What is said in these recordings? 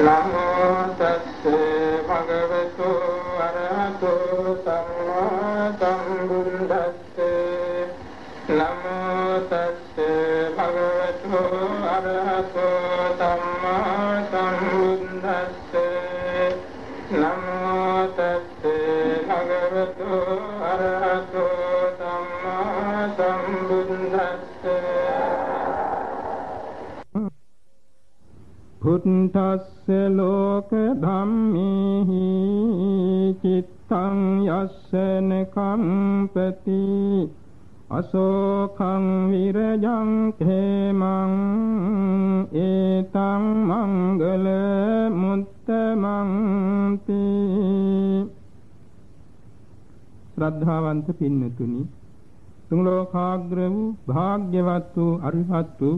නමෝ පුත්තස්ස ලෝක ධම්මේහි චිත්තං යස්සන කම්පති අශෝකං විරජං khemං ඒතං මංගල මුත්තමං තී ශ්‍රද්ධාවන්ත පින්නතුනි තුන් ලෝකාග්‍ර වූ භාග්‍යවත් වූ අරිහත් වූ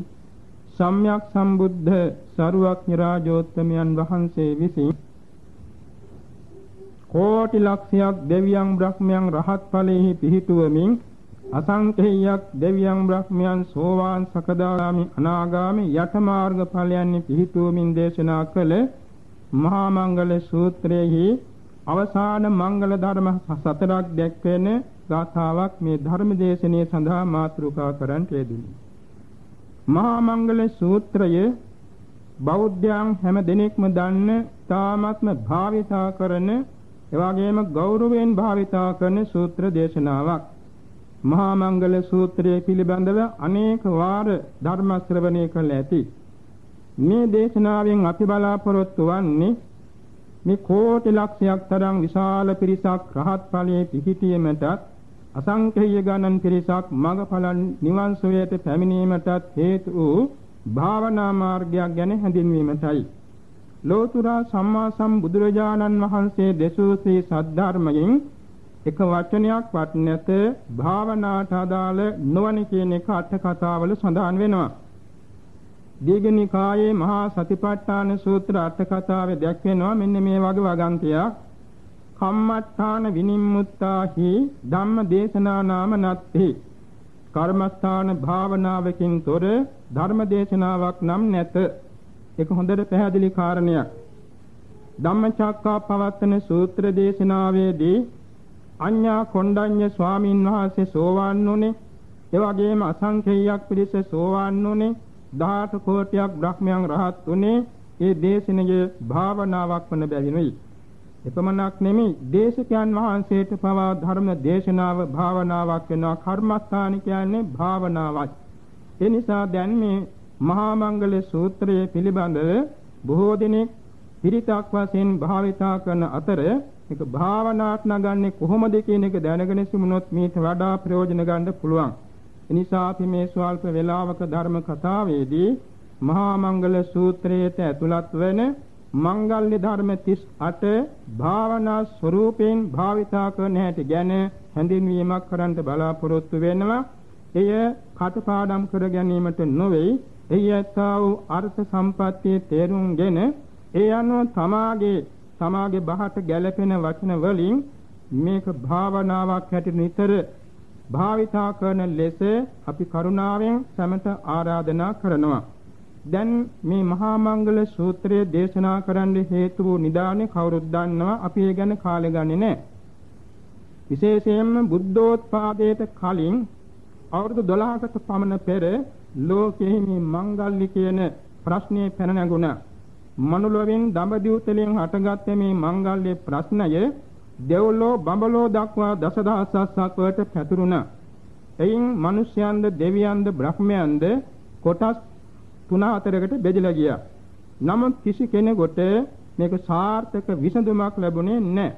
සම්්‍යක් සම්බුද්ධ සරුවක්ඥ රාජෝත්තමයන් වහන්සේ විසින් කෝටි ලක්ෂයක් දෙවියන් බ්‍රහ්මයන් රහත් ඵලෙහි පිහිටුවමින් අසංකේයයක් දෙවියන් බ්‍රහ්මයන් සෝවාන් සකදාගාමි අනාගාමි යට මාර්ග ඵලයන් පිහිටුවමින් දේශනා කළ මහා මංගල සූත්‍රයේහි අවසාන මංගල ධර්ම සතරක් දැක්වෙන ගාථාවක් මේ ධර්ම දේශනාවේ සඳහා මාතෘකා කරන්ට යෙදුණි. මහා මංගල සූත්‍රය බෞද්ධයන් හැම දිනෙකම දන්න තාමත්ම භාවිතා කරන එවාගේම ගෞරවයෙන් භාවිතා කරන සූත්‍ර දේශනාවක්. මහා මංගල සූත්‍රය පිළිබඳව අනේක වාර ධර්ම ශ්‍රවණය කළ ඇති. මේ දේශනාවෙන් අපි බලාපොරොත්තු වන්නේ මේ කෝටි ලක්ෂයක් තරම් විශාල පිරිසක් රහත් ඵලයේ පිහිටීමටත් අසංඛේය ගණන් පිරිසක් මඟඵල නිවන් සුවයට පැමිණීමටත් හේතු වූ භාවනා මාර්ගයක් ගැන හැඳින්වීමටයි. ලෝතුරා සම්මා සම්බුදුරජාණන් වහන්සේ දෙසූ ශ්‍රී සද්ධර්මයෙන් එක වචනයක් වත් නැත භාවනාට අදාළ නොවන කියන එක අට කතාවල සඳහන් වෙනවා. දීඝනිකායේ මහා සතිපට්ඨාන සූත්‍ර අට කතාවේ දැක්වෙනවා මෙන්න මේ වගේ වගන්තියක්. කම්මත්තාන විනිම්මුත්තාහි ධම්ම දේශනා නාම නත්ති කර්මස්ථාන භාවනාවකින් තොර ධර්ම දේශනාවක් නම් නැත. ඒක හොඳට පැහැදිලි කාරණයක්. ධම්මචක්කා පවත්තන සූත්‍ර දේශනාවේදී අඤ්ඤා කොණ්ඩඤ්ඤ ස්වාමීන් වහන්සේ සෝවාන් වුනේ ඒ වගේම අසංඛේයයක් පිරිස සෝවාන් වුනේ 18 කෝටියක් බ්‍රහ්මයන් රහත් වුනේ ඒ දේශනයේ භාවනාවක් වන බැවිනුයි. එපමණක් නෙමෙයි දේශකයන් වහන්සේට පවා ධර්ම දේශනාව භාවනාවක් වෙනවා. කර්මස්ථාන කියන්නේ භාවනාවක් ඒ නිසා දැන් මේ මහා මංගල සූත්‍රයේ පිළිබඳව බොහෝ දෙනෙක් පිරිතක් වශයෙන් භාවිතා කරන අතර මේක භාවනාට නගන්නේ කොහොමද කියන එක දැනගෙන සිමුනොත් මේට වඩා ප්‍රයෝජන ගන්න පුළුවන්. ඒ නිසා අපි මේ ස්වල්ප වේලාවක ධර්ම කතාවේදී මහා මංගල සූත්‍රයට ඇතුළත් වෙන මංගල්‍ය ධර්ම 38 භාවනා ස්වરૂපයෙන් භාවිතා කරන හැටි ගැන හැඳින්වීමක් කරන්න බලාපොරොත්තු වෙනවා. එය කටපාඩම් කර ගැනීමට නොවේ. එය ඇත්තා වූ අර්ථ සම්පත්තියේ තේරුම්ගෙන ඒ අනුව තමාගේ තමාගේ බහට ගැළපෙන වචන වලින් මේක භාවනාවක් හැටියට නිතර භාවිතා කරන ලෙස අපි කරුණාවෙන් සමත ආරාධනා කරනවා. දැන් මේ මහා මංගල සූත්‍රය දේශනා කරන්න හේතු වූ නිදානේ කවුරුත් දන්නවා අපි ඒ ගැන කාලෙ ගන්නේ නැහැ. විශේෂයෙන්ම බුද්ධෝත්පාදයට කලින් අවුරුදු 12කට පමණ පෙර ලෝකෙහි මේ මංගල්‍ය කියන ප්‍රශ්නේ පැන නැගුණා. මනුලොවෙන් දඹදිව්තලෙන් හටගත්ත මේ මංගල්‍ය ප්‍රශ්නය දෙව්ලෝ බඹලෝ දක්වා දසදහසක් වට පැතුරුණා. එයින් මිනිස්යන්ද දෙවියන්ද බ්‍රහ්මයන්ද කොටස් තුන හතරකට බෙදලා ගියා. නමුත් කිසි කෙනෙකුට මේක සාර්ථක විසඳුමක් ලැබුණේ නැහැ.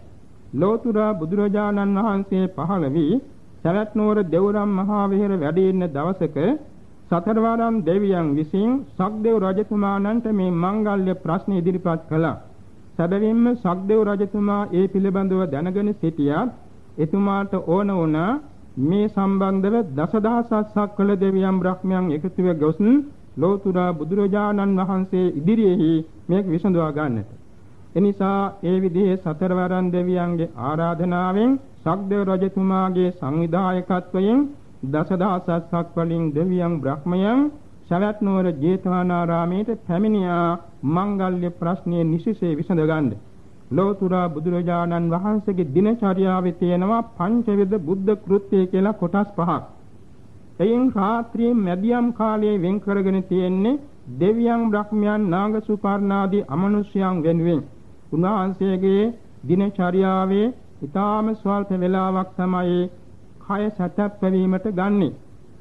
ලෝතුරා බුදුරජාණන් වහන්සේ පහළ වී සවැත් නුවර දෙවුරම් මහා විහෙර වැඩ ඉන්න දවසක සතරවරම් දෙවියන් විසින් සක්දේව රජතුමාණන්ට මේ මංගල්‍ය ප්‍රශ්න ඉදිරිපත් කළා. සැබවින්ම සක්දේව රජතුමා ඒ පිළිබඳව දැනගෙන සිටියා. එතුමාට ඕන වුණා මේ සම්බන්ධව දසදහසක් සක්වල දෙවියන් බ්‍රහ්මයන් එකතුව ගොස් ලෝතුරා බුදුරජාණන් වහන්සේ ඉදිරියේහි මේක විසඳවා ගන්නට. එනිසා ඒ විදිහේ සතරවරන් දෙවියන්ගේ ආරාධනාවෙන් සක්දේව රජතුමාගේ සංවිධායකත්වයෙන් දසදහසක් වලින් දෙවියන් බ්‍රහ්මයන් සවැත් නුවර ජේතවනාරාමේට පැමිණියා මංගල්‍ය ප්‍රශ්නයේ නිසිසේ විසඳගන්න. ලෝතුරා බුදුරජාණන් වහන්සේගේ දිනචර්යාවේ තියෙනවා පංචවිධ බුද්ධ කෘත්‍ය කියලා කොටස් පහක්. එයින් රාත්‍රියේ මැදියම් කාලයේ වෙන් කරගෙන තියෙන්නේ දෙවියන් බ්‍රහ්මයන් නාග සුපර්ණාදී අමනුෂ්‍යයන් වෙනුවෙන්. උන්වහන්සේගේ දිනචර්යාවේ ඊටාම ස්වල්ප වේලාවක් තමයි කය සැතැප්පවීමට ගන්නෙ.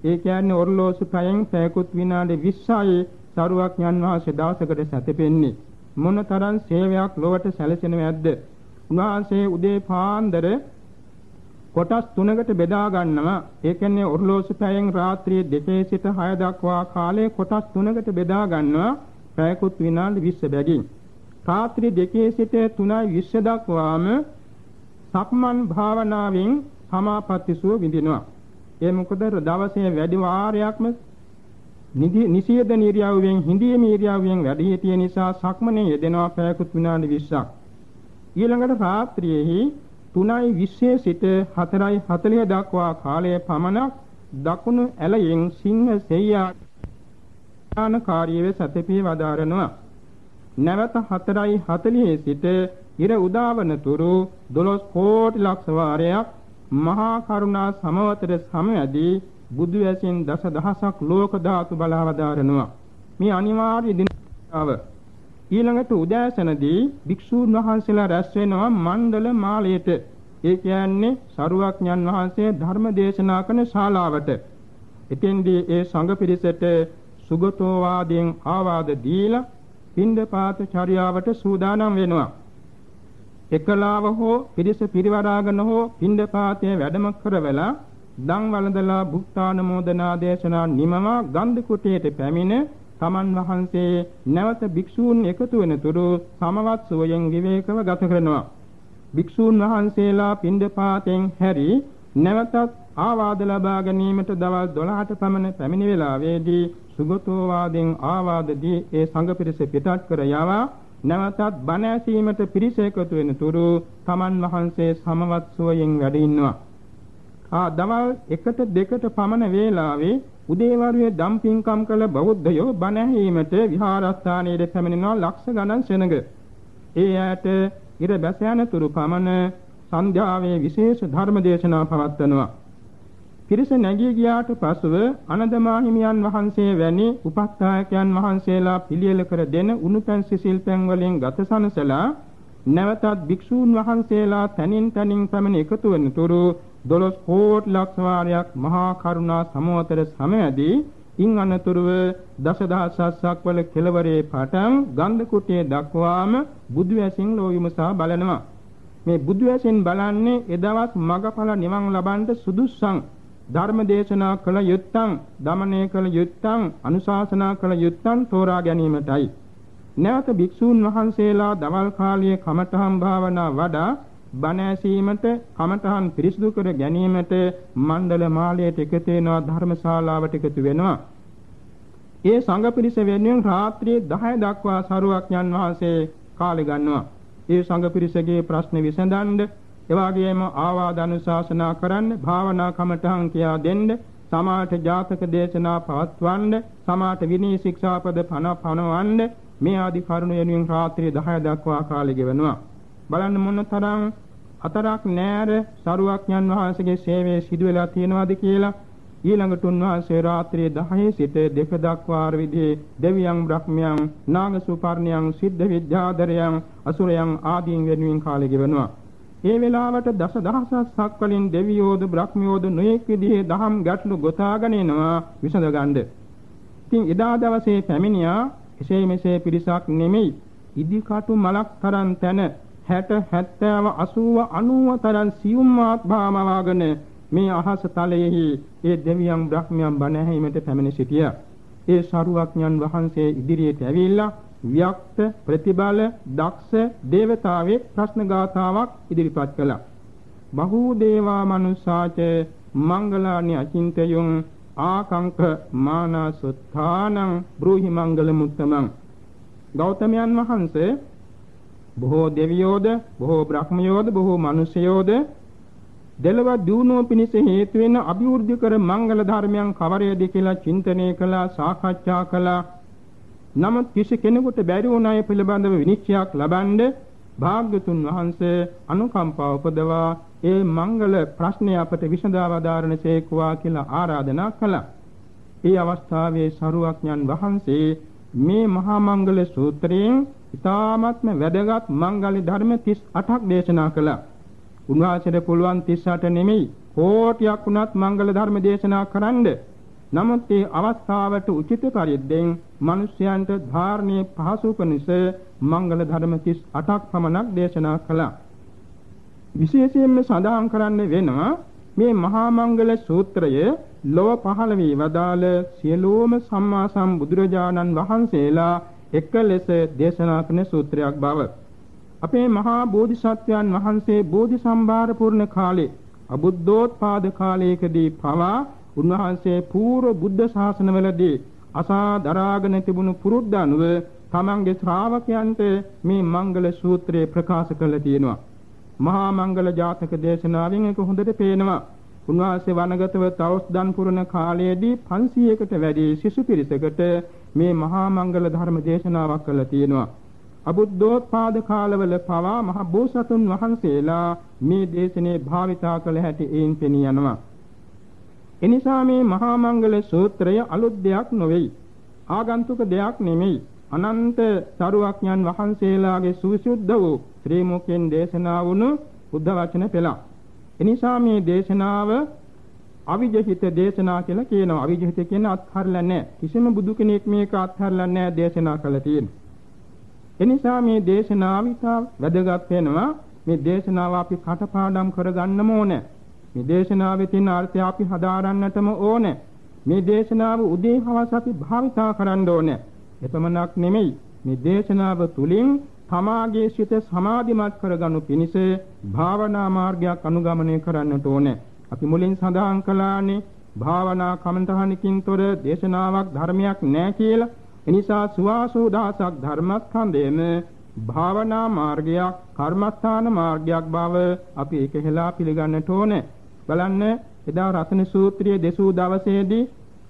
ඒ කියන්නේ ඔර්ලෝසු පැයෙන් පැයකුත් විනාඩි 20යි සරුවක් යන් වාසේ දවසකට සැතපෙන්නේ. මොනතරම් සේවයක් ලොවට සැලසෙනවද? උන්වහන්සේ උදේ පාන්දර කොටස් තුනකට බෙදා ගන්නවා. ඒ කියන්නේ ඔර්ලෝසු පැයෙන් රාත්‍රියේ 2 සිට 6 දක්වා කාලයේ කොටස් තුනකට බෙදා ගන්නවා. පැයකුත් විනාඩි 20 බැගින්. රාත්‍රී 2 සිට 3:20 දක්වාම සක්මන් භාවනාවෙන් සමාපatti සුව විඳිනවා. ඒ මොකද දවසේ වැඩි වාරයක්ම නිසියද නිරියවෙන් හිඳීමේ නිරියවෙන් වැඩි හිටිය නිසා සක්මනේ යෙදෙනවා පැයකුත් විනාඩි 20ක්. ඊළඟට රාත්‍රියේහි 3:20 සිට 4:40 දක්වා කාලය පමණක් දකුණු ඇලයෙන් සිංහ සෙයියා ඥානකාරීව සතපේ වදාරනවා. නැවත 4:40 සිට ඉර උදාවන තුරු 12 කෝටි ලක්ෂ වාරයක් මහා කරුණා සමවතර සමයදී බුදු ඇසින් දස දහසක් ලෝක ධාතු බලවදාරනවා මේ අනිවාර්ය දිනාව ඊළඟට උදෑසනදී භික්ෂූන් වහන්සේලා රැස් වෙනවා මණ්ඩල මාලයට. ඒ කියන්නේ සරුවක්ඥන් වහන්සේ ධර්ම දේශනා කරන ශාලාවට. එතෙන්දී ඒ සංඝ පිරිසට සුගතෝ වාදයෙන් ආවාද දීලා පින්දපාත චර්යාවට සූදානම් වෙනවා. එකලාව හෝ පිරිස පිරිවරාගෙන හෝ පින්දපාතයේ වැඩම කරවලා දන් වළඳලා භුක්තානමෝදනා දේශනා නිමවා ගන්ධ කුටියට පැමිණ තමන් වහන්සේ නැවත භික්ෂූන් එකතු වෙනතුරු සමවත් සුවයෙන් විවේකව ගත කරනවා. භික්ෂූන් වහන්සේලා පින්දපාතෙන් හැරි නැවතත් ආවාද ලබා ගැනීමට දවල් 12ට පමණ පැමිණි වේලාවේදී සුගතෝ වාදෙන් ආවාදදී ඒ සංඝ පිරිස පිටත් කර යවා නැවතත් බණ ඇසීමට පිරිස එකතු වෙන තුරු තමන් වහන්සේ සමවත් සුවයෙන් වැඩ ඉන්නවා. ආ දවල් 1ට 2ට පමණ වේලාවේ උදේවරුේ දම්පින්කම් කළ බෞද්ධයෝ බණ ඇහිීමට විහාරස්ථානයේ පැමිණෙනවා ලක්ෂ ගණන් සෙනඟ. ඒ ඇයට ඉර බැස යන තුරු පමණ සන්ධ්‍යාවේ විශේෂ ධර්ම දේශනා පවත්වනවා. පිරිස නැගී ගියාට පසුව අනදමා හිමියන් වහන්සේ වැනි උපස්ථායකයන් වහන්සේලා පිළියෙල කර දෙන උණුපැන් සිසිල් පැන් වලින් ගතසනසලා නැවතත් භික්ෂූන් වහන්සේලා තනින් තනින් පැමිණ එකතු වන තුරු 12 කෝටි ලක්ෂ වාරයක් මහා කරුණා සමෝතර සමයදී ඉන් අනතුරුව දසදහසක් වල කෙලවරේ පටන් ගන්ධ කුටියේ දක්වාම බුදු ඇසින් ලෝ විමසා බලනවා. මේ බුදු ඇසින් බලන්නේ එදවත් මගඵල නිවන් ලබන්න සුදුස්සන් ධර්ම දේශනා කළ යුත්තන් දමනය කළ යුත්තන් අනුශාසනා කළ යුත්තන් තෝරා ගැනීමටයි. නැවත භික්ෂූන් වහන්සේලා දවල් කාලයේ කමඨහම් භාවනා වඩා බණ ඇසීමට කමඨහන් පිරිසිදු කර ගැනීමට මණ්ඩල මාලයට එකතු වෙනවා ධර්මශාලාවට එකතු වෙනවා. ඒ සංඝ පිරිස වෙනුවෙන් රාත්‍රියේ 10 දක්වා සරුවක්ඥන් වහන්සේ කාලය ගන්නවා. ඒ සංඝ පිරිසගේ ප්‍රශ්න විසඳන්න එවාගෙම ආවාද අනුශාසනා කරන්න භාවනා කමඨහන් කියා දෙන්න සමාත ජාතක දේශනා පවත්වන්න සමාත විනී ශික්ෂාපද පන පනවන්න මේ ආදි කරුණු වෙනුවෙන් රාත්‍රී 10 දක්වා කාලය ගෙවනවා. බලන්න මොන තරම් අතරක් නෑර සරුවක්ඥන් වහන්සේගේ සේවය සිදු වෙලා තියෙනවද කියලා. ඊළඟට උන්වහන්සේ රාත්‍රියේ 10 සිට දෙක දක්වා විදිහේ දෙවියන් බ්‍රහ්මයන් නාගසුපර්ණයන් සිද්ධ විද්‍යාදරයන් අසුරයන් ආදීන් වෙනුවෙන් කාලය ගෙවනවා. ඒ වෙලාවට දස දහසක් වලින් දෙවියෝද බ්‍රහ්මියෝද නොයෙක් විදිහේ දහම් ගැටලු ගොතාගෙන එනවා විසඳගන්න. ඉතින් එදා දවසේ පැමිණියා එසේ මෙසේ පිරිසක් නෙමෙයි. ඉදිකටු මලක් තරම් තැන 60 70 80 90 තරම් සියුම් ආත්භාමවාගෙන මේ අහස තලයේහි ඒ දෙවියන් බ්‍රහ්මයන් බණ ඇහිමට පැමිණ සිටියා. ඒ සරුවක්ඥන් වහන්සේ ඉදිරියට ඇවිල්ලා ව්‍යක්ත ප්‍රතිබල දක්ෂ දේවතාවේ ප්‍රශ්න ගාථාවක් ඉදිරිපත් කළා. බහූ දේවා මනුස්සාච මංගලානි අචින්තයුං ආකංක මානසුත්ථානං බ්‍රූහි මංගල මුත්තමං ගෞතමයන් වහන්සේ බොහෝ දෙවියෝද බොහෝ බ්‍රහ්මයෝද බොහෝ මිනිසයෝද දෙලව දියුණුව පිණිස හේතු වෙන අභිවෘද්ධි කර මංගල ධර්මයන් කවරේද කියලා චින්තනය කළා සාකච්ඡා කළා නමුත් කිසි කෙනෙකුට බැරි වුණ අය පිළිබඳව විනිශ්චයක් ලබනද භාග්‍යතුන් වහන්සේ අනුකම්පාව උපදවා ඒ මංගල ප්‍රශ්නය අපට විසඳා වදාරණ සේකුවා කියලා ආරාධනා කළා. ඒ අවස්ථාවේ සරුවක්ඥන් වහන්සේ මේ මහා මංගල සූත්‍රයෙන් ඉතාමත්ම වැදගත් මංගල ධර්ම 38ක් දේශනා කළා. උන්වහන්සේට පුළුවන් 38 නෙමෙයි කෝටියක් වුණත් මංගල ධර්ම දේශනා කරන්න. නමුත් මේ අවස්ථාවට උචිත පරිද්දෙන් මිනිසයන්ට ධාර්මයේ පහසු පිණිස මංගල ධර්ම 38ක් පමණක් දේශනා කළා. විශේෂයෙන්ම සඳහන් කරන්න වෙනවා මේ මහා මංගල සූත්‍රය ලොව පහළ වී වදාළ සියලුම සම්මා සම්බුදුරජාණන් වහන්සේලා එක ලෙස දේශනා කරන සූත්‍රයක් බව අපේ මහා බෝධිසත්වයන් වහන්සේ බෝධි සම්භාර පුරණ කාලේ අබුද්ධෝත්පාද කාලයකදී පවා උන්වහන්සේ పూర్ව බුද්ධ ශාසනවලදී අසා දරාගෙන තිබුණු පුරුද්ද අනුව තමන්ගේ ශ්‍රාවකයන්ට මේ මංගල සූත්‍රය ප්‍රකාශ කළ තියෙනවා. මහා මංගල ජාතක දේශනාවෙන් ඒක හොඳට පේනවා. උන්වහන්සේ වනගතව තවුස්දන් පුරන කාලයේදී 500කට වැඩි සිසු පිරිසකට මේ මහා මංගල ධර්ම දේශනාවක් කළා තියෙනවා. අබුද්ධෝත්පාද කාලවල පවා මහ බෝසතුන් වහන්සේලා මේ දේශනේ භාවිතා කළ හැටි එයින් පෙනී යනවා. එනිසා මේ මහා මංගල සූත්‍රය අලුත් දෙයක් නොවේයි. ආගන්තුක දෙයක් නෙමෙයි. අනන්ත සරුවක්ඥන් වහන්සේලාගේ සුවිසුද්ධ වූ ශ්‍රී මුඛෙන් දේශනා වුණු බුද්ධ වචන පෙළක්. එනිසා මේ දේශනාව අවිජහිත දේශනා කියලා කියනවා. අවිජහිත කියන්නේ අත්හරිලා නැහැ. කිසිම බුදු කෙනෙක් මේක අත්හරිලා නැහැ දේශනා කළා තියෙනවා. එනිසා මේ දේශනාව ඉතා වැදගත් වෙනවා. මේ දේශනාව අපි කටපාඩම් කරගන්නම ඕනේ. මේ දේශනාවේ තියෙන අර්ථය අපි හදාරන්නටම ඕනේ. මේ දේශනාව උදේ හවස අපි භාවිතා කරන්න ඕනේ. එපමණක් නෙමෙයි. මේ දේශනාව තුලින් තමාගේ සිත සමාධිමත් කරගනු පිණිස භාවනා මාර්ගයක් අනුගමනය කරන්නට ඕනේ. අපි මුලින් සඳහන් කළානේ භාවනා කමන්තහනකින් තොර දේශනාවක් ධර්මයක් නැහැ කියලා. එනිසා සුවාසෝ දහසක් ධර්මස්කන්ධයම භාවනා මාර්ගයක් කර්මස්ථාන මාර්ගයක් බව අපි ඒක හෙලා පිළිගන්නට ඕනේ. බලන්න එදා රතන සූත්‍රයේ දෙසූ දවසේදී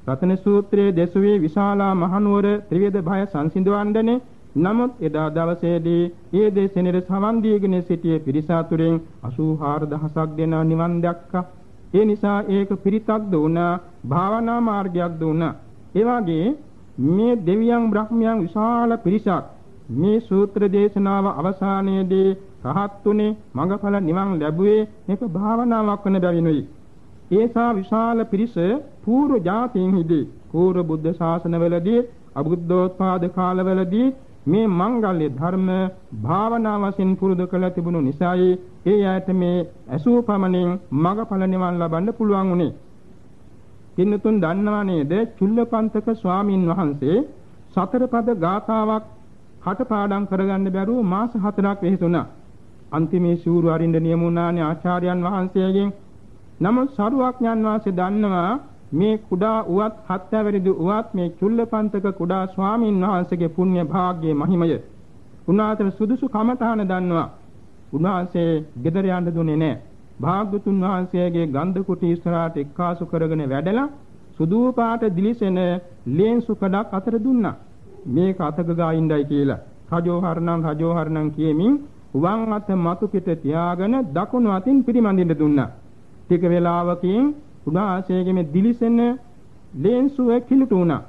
රතන සූත්‍රයේ දෙසුවේ විශාලා මහනුවර ත්‍රිවිධ භය සංසිඳවන්නනේ නමුත් එදා දවසේදී ඒ දේශනෙට සමන් දීගෙන සිටියේ පිරිස අතුරෙන් 84000ක් දෙනා නිවන් දැක්කා. ඒ නිසා ඒක පිරිතක්ද වුණා, භාවනා මාර්ගයක්ද වුණා. ඒ වගේ මේ දෙවියන් බ්‍රහ්මයන් විශාල පිරිසක් මේ සූත්‍ර දේශනාව අවසානයේදී රහත් තුනේ මඟඵල නිවන් ලැබුවේ මේක භාවනාවක් වන බැවිනුයි. ඒසා විශාල පිරිස పూర్ව જાතියින්හිදී పూర్ව බුද්ධ ශාසනවලදී අබුද්ධෝත්පාද කාලවලදී මේ මංගල්‍ය ධර්ම භාවනා වශයෙන් පුරුදු කළ තිබුණු නිසායි ඒ ඇයට මේ ඇසූ පමණින් මඟඵල නිවන් ලබන්න පුළුවන් උනේ. පින්නතුන් දන්නවා නේද චුල්ලපන්තක ස්වාමින් වහන්සේ සතර පද ගාථාවක් කටපාඩම් කරගන්න බැරුව මාස 4ක් වෙහෙසුණා. අන්තිමේ ශූරු අරින්න නියමුණානේ ආචාර්යයන් වහන්සේගෙන්. නමුත් සරුවක්ඥන් වහන්සේ දන්නවා මේ කුඩා උවත් හත් අවරිදි උවත් මේ චුල්ලපන්තක කුඩා ස්වාමින් වහන්සේගේ පුණ්‍ය භාග්‍යයේ මහිමය. උන්වහන්සේ සුදුසු කමඨාන දන්නවා. උන්වහන්සේ ගෙදර යන්න දුන්නේ නැහැ. භාග්‍යතුන් වහන්සේගේ ගන්ධ කුටි ඉස්සරහට එක්කාසු කරගෙන වැඩලා සුදු පාට දිලිසෙන ලේන්සු කඩක් අතර දුන්නා. මේක අතක ගායින්ඩයි කියලා. රජෝ හරණම් රජෝ හරණම් කියමින් වම් අත මතු පිට තියාගෙන දකුණු අතින් පිරිමඳින්න දුන්නා. ටික වේලාවකින් උන්වහන්සේගේ මේ දිලිසෙන ලේන්සුව කිලුටු වුණා.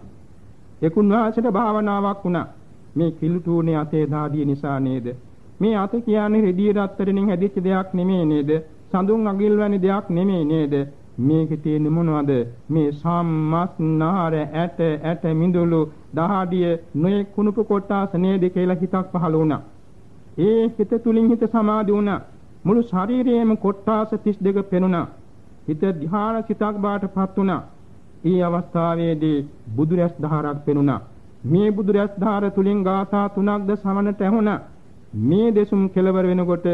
ඒකුන් වහන්සේට භාවනාවක් වුණා. මේ කිලුටුනේ අතේ දාඩිය නිසා නේද? මේ අත කියන්නේ රෙදිය රත්තරණින් හැදිච්ච දෙයක් නෙමෙයි නේද? සඳුන් අගිල් වැනි දෙයක් නෙමෙයි නේද? මේකේ තියෙන්නේ මොනවද? මේ සම්මස් නාර ඇට ඇට මිඳුළු දහඩිය නොයේ කුණුප කොටාස නේද කියලා හිතක් පහළ වුණා. ඒ හිත තුලින් හිත සමාධි වුණා. මුළු ශරීරයේම කොටාස 32 පෙනුණා. හිත ධ්‍යාන සිතක් බාටපත් වුණා. ඒ අවස්ථාවේදී බුදුරැස් ධාරක් පෙනුණා. මේ බුදුරැස් ධාර තුලින් ගාථා තුනක්ද සමනට ඇහුණා. මේ දෙසුම් කෙලවර වෙනකොට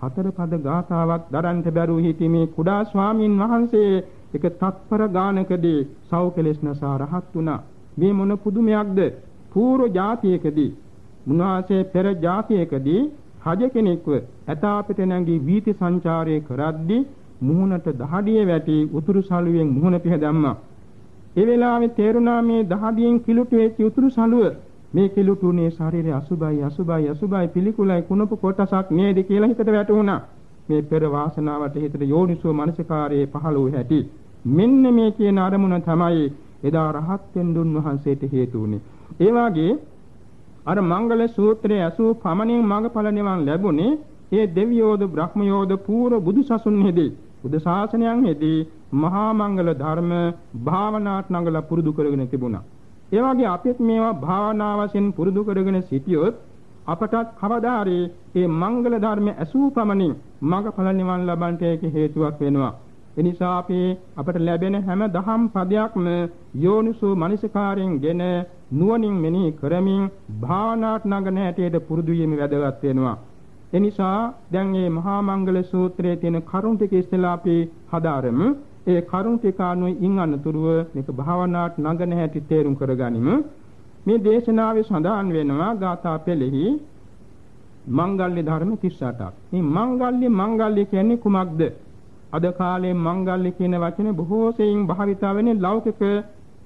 හතර පද ගාථාවක් දරන්ට බැරුව හිටි මේ කුඩා ස්වාමින් වහන්සේ එක තත්පර ගානකදී සව් කෙලෙස් නසා රහත් වුණා. මේ මොන පුදුමයක්ද? පූර්ව જાතියකදී මුනාසේ පෙර જાතියකදී රජ කෙනෙක්ව ඇතාපිට නැගී වීති සංචාරය කරද්දී මුහුණට දහඩිය වැටි උතුරු සළුවෙන් මුහුණ පිහ දැම්මා. ඒ වෙලාවේ තේරුණා මේ දහඩියෙන් කිලුට වෙච්ච උතුරු සළුව මේ කිලුටුනේ ශරීරය අසුබයි අසුබයි අසුබයි පිළිකුලයි කුණප කොටසක් නේද කියලා හිතට වැටුණා. මේ පෙර වාසනාවට හිතට යෝනිසෝ මනසිකාරයේ පහළ වූ හැටි. මෙන්න මේ කියන අරමුණ තමයි එදා රහත් වෙන දුන් වහන්සේට හේතු වුනේ. ඒ වාගේ අර මංගල සූත්‍රයේ අසූ පමණින් මඟඵල නිවන් ලැබුණේ ඒ දෙවියෝද බ්‍රහ්මයෝද පූර්ව බුදුසසුන් හෙදී බුදු ශාසනයන් හෙදී මහා මංගල ධර්ම භාවනාත් නඟල පුරුදු කරගෙන තිබුණා. ඒ වගේ අපිත් මේවා භාවනා වශයෙන් පුරුදු කරගෙන සිටියොත් අපටත් කවදාරි මේ මංගල ධර්ම ඇසූ පමණින් මඟඵල නිවන් ලබන්නට ඒක හේතුවක් වෙනවා. එනිසා අපි අපට ලැබෙන හැම දහම් පදයක්ම යෝනිසෝ මනසිකාරයෙන්ගෙන නුවණින් මෙනෙහි කරමින් භාවනාට නගන හැටියට පුරුදු වීම වැදගත් වෙනවා. එනිසා දැන් මේ මහා මංගල සූත්‍රයේ තියෙන කරුණ ටික ඉස්සෙල්ලා අපි හදාරමු. ඒ කරුණ ටික අනුව ඉන් අනතුරුව මේක භාවනාට නගන හැටි තේරුම් කරගනිමු. මේ දේශනාවේ සඳහන් වෙනවා ගාථා පෙළෙහි මංගල්‍ය ධර්ම 38ක්. මේ මංගල්‍ය මංගල්‍ය කියන්නේ කුමක්ද? අද කාලේ මංගල්‍ය කියන වචනේ බොහෝ සෙයින් භාවිතා වෙන්නේ ලෞකික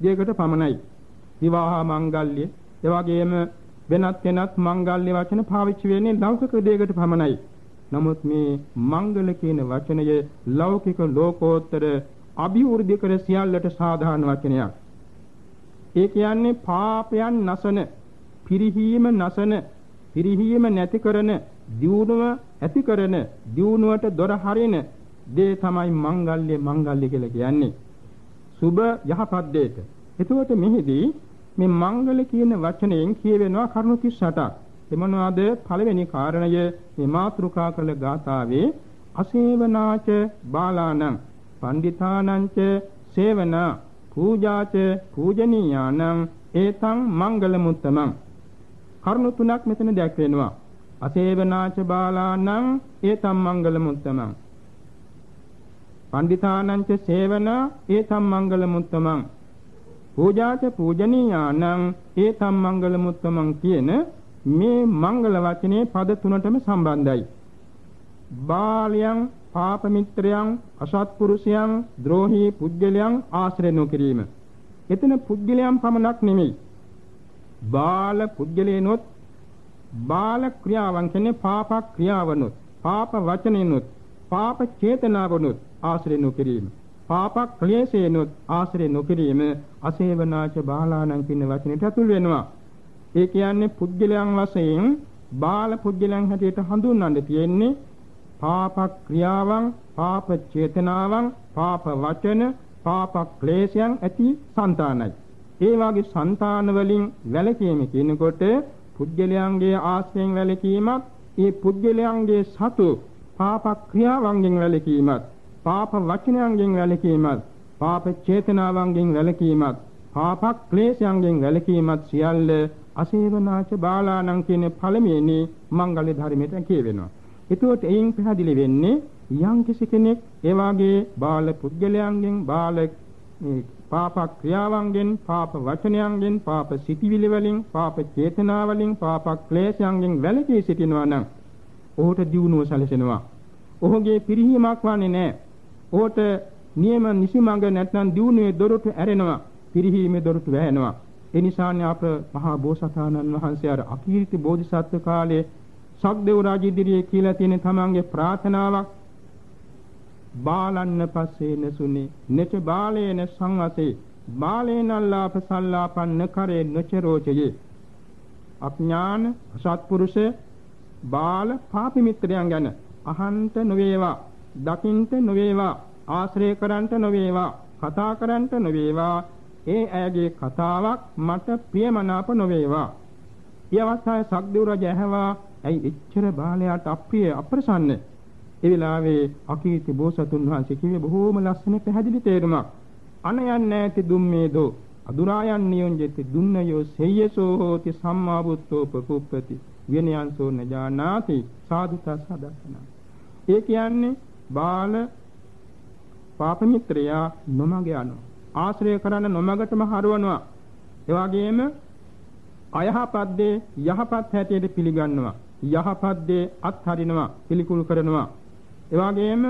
දෙයකට පමණයි. විවාහ මංගල්‍ය, ඒ වගේම වෙනත් වෙනත් මංගල්‍ය වචන පාවිච්චි වෙන්නේ ලෞකික දෙයකට පමණයි. නමුත් මේ මංගල කියන වචනය ලෞකික ලෝකෝත්තර අභිවෘද්ධි කර සියල්ලට සාධාරණ වචනයක්. ඒ කියන්නේ පාපයන් නසන, පිරිහීම නසන, පිරිහීම නැති කරන, දියුණුව ඇති කරන, දියුණුවට දොර හරින දේ තමයි මංගල්‍ය මංගල්‍ය කියලා කියන්නේ. සුබ යහපත් දෙයට. එතකොට මෙහිදී මේ මංගල කියන වචනයෙන් කියවෙනවා කරුණු 38ක්. එමනවාද පළවෙනි කාරණය මේ මාතෘකා කළ ගාථාවේ අසේවනාච බාලාණං පණ්ඩිතානංච සේවනා පූජාච පූජනීයානං ඒතං මංගල මුත්තමං කරුණු තුනක් මෙතන දැක්වෙනවා. අසේවනාච බාලාණං ඒතං මංගල මුත්තමං පණ්ඩිතානංච සේවනා ඒතම් මංගල මුත්තමං පූජාච පූජනීයානං ඒතම් මංගල මුත්තමං කියන මේ මංගල වචනේ පද තුනටම සම්බන්ධයි. බාලයන් පාප මිත්‍රයන් අසත්පුරුෂයන් ද්‍රෝහී පුජ්‍යලයන් ආශ්‍රය නොකිරීම. එතන පුජ්‍යලයන් පමණක් නෙමෙයි. බාල පුජ්‍යලේනොත් බාල ක්‍රියාවන් කියන්නේ පාප ක්‍රියාවනොත් පාප වචනෙනොත් පාප චේතනාවනොත් ආශ්‍රය නොකිරීම. පාපක් ක්ලේශේනොත් ආශ්‍රය නොකිරීම අසේවනාච බාලාණන් කියන වචනෙට ඇතුල් වෙනවා. ඒ කියන්නේ පුද්ගලයන් වශයෙන් බාල පුද්ගලයන් හැටියට හඳුන්වන්න තියෙන්නේ පාප ක්‍රියාවන්, පාප චේතනාවන්, පාප වචන, පාප ක්ලේශයන් ඇති సంతානයි. ඒ වාගේ సంతාන වලින් වැළකීම කියනකොට පුද්ගලයන්ගේ ආශ්‍රයෙන් වැළකීමත්, ඒ පුද්ගලයන්ගේ සතු පාප ක්‍රියාවන්ගෙන් වැළකීමත් පාප වචනයන්ගෙන් වැළකීමත් පාප චේතනාවන්ගෙන් වැළකීමත් පාප ක්ලේශයන්ගෙන් වැළකීමත් සියල්ල අසේවනාච බාලාණන් කියන පළමුවෙනි මංගල ධර්මයට කියවෙනවා. එතකොට එයින් පැහැදිලි වෙන්නේ යම් කිසි කෙනෙක් ඒ වාගේ බාල පුද්ගලයන්ගෙන් බාල පාප ක්‍රියාවන්ගෙන් පාප වචනයන්ගෙන් පාප සිටිවිලි වලින් පාප චේතනා වලින් පාප ක්ලේශයන්ගෙන් වැළකී සිටිනවා නම් ඔහුට දියුණුව සැලසෙනවා. ඔහුගේ පිරිහීමක් වන්නේ නැහැ. ඔහුට නියම නිසිමඟ නැත්නම් දියුණුවේ දොරටු ඇරෙනවා. පිරිහීමේ දොරටු වැහෙනවා. ඒ නිසානේ අප මහා බෝසතාණන් වහන්සේ අර අකීර්ති බෝධිසත්ව කාලයේ සක්දේව රාජ ඉදිරියේ කියලා තියෙන තමන්ගේ ප්‍රාර්ථනාවක් බාලන්න පස්සේන සුනේ නච බාලේන සංවසේ බාලේනල්ලාප සල්ලාපන්න කරේ නොචරෝචයේ අඥාන සත්පුරුෂ බාල පාපි මිත්‍රයන් ගැන අහන්ත නොවේවා දකින්ත නොවේවා ආශ්‍රය කරන්ට නොවේවා කතා කරන්ට නොවේවා ඒ ඇයගේ කතාවක් මට ප්‍රියමනාප නොවේවා. ඊ අවස්ථාවේ සක්දේව රජ ඇහැවා ඇයි එච්චර බාලයාට අප්‍රිය අප්‍රසන්න. ඒ වෙලාවේ අකීර්ති බෝසතුන් වහන්සේ කිව්වේ බොහෝම ලස්සන පැහැදිලි තේරුමක්. අනයන් නැති දුම්මේදෝ අදුරායන් නියොන්ජෙති දුන්නයෝ සෙය්‍යසෝ හෝති සම්මාබුත්තෝ ප්‍රකුප්පති විනයන්සෝ නජානාති සාදුතස් හදස්සන. ඒ කියන්නේ බාල පාප මිත්‍රයා නොමග යනවා. ආශ්‍රය කරන්න නොමගටම හරවනවා. ඒ වගේම අයහපත් දේ යහපත් හැටියට පිළිගන්නවා. යහපත් දේ අත්හරිනවා, පිළිකුල් කරනවා. ඒ වගේම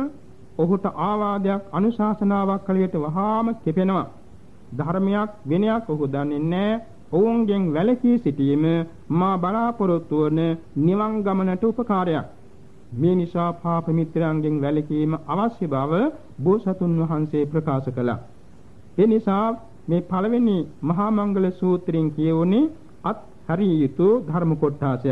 ඔහුට ආවාදයක් අනුශාසනාවක් කලියට වහාම කෙපෙනවා. ධර්මයක් විනයක් ඔහු දන්නේ නැහැ. ඔවුන්ගෙන් වැළකී සිටීම මා බලාපොරොත්තු වන නිවන් ගමනට උපකාරයක්. මේ නිසා පාප මිත්‍රයන්ගෙන් වැළකීම අවශ්‍ය බව බෝසතුන් වහන්සේ ප්‍රකාශ කළා. ඒ නිසා මේ පළවෙනි මහා මංගල සූත්‍රයෙන් කියවුනේ අත් හරිය යුතු ධර්ම කොටසක්.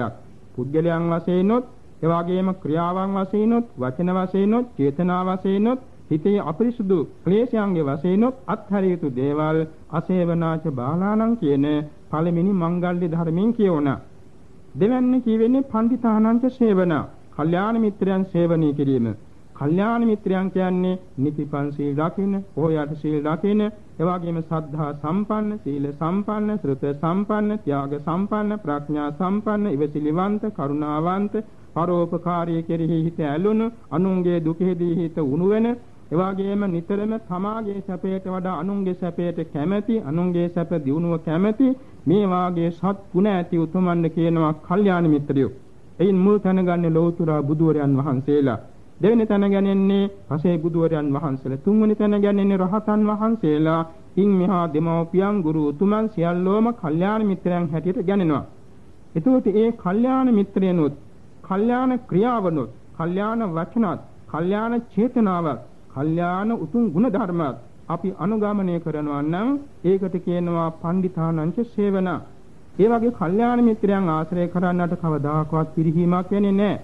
පුද්ගලයන් වශයෙන්ොත් එවාගේම ක්‍රියාවන් වශයෙන්ොත් වචන වශයෙන්ොත් චේතනා වශයෙන්ොත් හිතේ අපරිසුදු ක්ලේශයන්ගේ වශයෙන්ොත් අත්හැරිය යුතු දේවල් අසේවනාච බාලාණන් කියන පළවෙනි මංගල්‍ය ධර්මයෙන් කියවුණා. දෙවැන්නේ කියවෙන්නේ පණ්ඩිතානංච සේවනා. කල්යාණ මිත්‍රයන් සේවනය කිරීම. කල්යාණ මිත්‍රයන් කියන්නේ නිතිපන් සීල් රකින්න, ඕයට සීල් රකින්න, එවාගෙම සද්ධා සම්පන්න, සීල සම්පන්න, ශ්‍රුත සම්පන්න, ත්‍යාග සම්පන්න, ප්‍රඥා සම්පන්න, ඉවසිලිවන්ත, කරුණාවන්ත, පරෝපකාරී කෙරෙහි හිත ඇලුණු, අනුන්ගේ දුකෙහිදී හිත උණු වෙන, එවාගෙම නිතරම තමාගේ සැපයට වඩා අනුන්ගේ සැපයට කැමැති, අනුන්ගේ සැප දියුණුව කැමැති මේ වාගේ සත් ගුණ ඇති උතුමන්ද කියනවා කල්යාණ මිත්‍රයෝ. එයින් මුල් තැන ගන්නේ ලෞතුරා බුදුවරයන් වහන්සේලා. දෙවෙනි තැන ගැනෙන්නේ පසේ බුදුවරයන් වහන්සේලා. තුන්වෙනි තැන ගැනෙන්නේ රහතන් වහන්සේලා. ඉන් මෙහා දෙමව්පියන් ගුරු උතුමන් සියල්ලෝම කල්යාණ මිත්‍රයන් හැටියට ගැනෙනවා. එතකොට ඒ කල්යාණ මිත්‍රයනොත්, කල්යාණ ක්‍රියාවනොත්, කල්යාණ වචනත්, කල්යාණ චේතනාවත්, කල්යාණ උතුම් ගුණ ධර්මات අපි අනුගමනය කරනවා නම් ඒකට කියනවා පණ්ඩිතානංච සේවනා ඒ වගේ කල්යාණ මිත්‍රයන් ආශ්‍රය කරන්නට කවදාකවත් පිරිහීමක් වෙන්නේ නැහැ.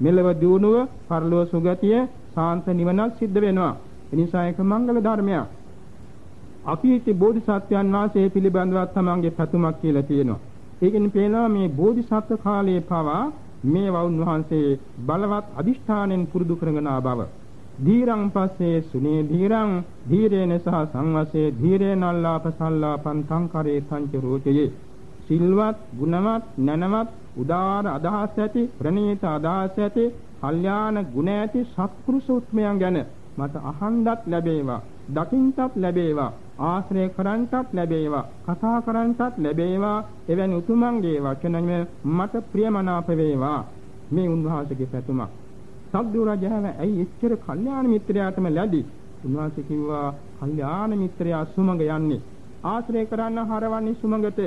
මෙලව දියුණුව, පරලෝ සුගතිය, සාන්ත නිවනක් සිද්ධ වෙනවා. එනිසා ඒක මංගල ධර්මයක්. අපි ඉති බෝධිසත්වයන් වහන්සේ පිළිබඳව තමන්ගේ පැතුමක් කියලා තියෙනවා. ඒකෙන් පේනවා මේ බෝධිසත්ව කාලයේ පවා මේ වවුන් වහන්සේ බලවත් අදිෂ්ඨානෙන් පුරුදු කරගෙන බව. ධීරං පස්සේ සුනේ ධීරං ධීරේන සහ සංවසේ ධීරේනල්ලාප සල්ලාපන් සංකරේ සංච රෝචයේ සිල්වත්, ගුණවත්, නැනවත්, උදාාර අදහස් ඇති, ප්‍රණීත අදහස් ඇති, කල්යාණ ගුණ ඇති සත්පුරුෂ උත්මයන් ගැන මට අහන්නත් ලැබේවා, දකින්නත් ලැබේවා, ආශ්‍රය කරන්නත් ලැබේවා, කතා කරන්නත් ලැබේවා. එවැනි උතුමන්ගේ වචනම මට ප්‍රියමනාප වේවා. මේ උන්වහන්සේගේ පැතුමක්. සබ්දුරජහව ඇයි එච්චර කල්යාණ මිත්‍රයාටම ලැබි? උන්වහන්සේ කිව්වා කල්යාණ මිත්‍රයා සුමඟ යන්නේ. ආශ්‍රය කරන්න හරවන්නේ සුමඟට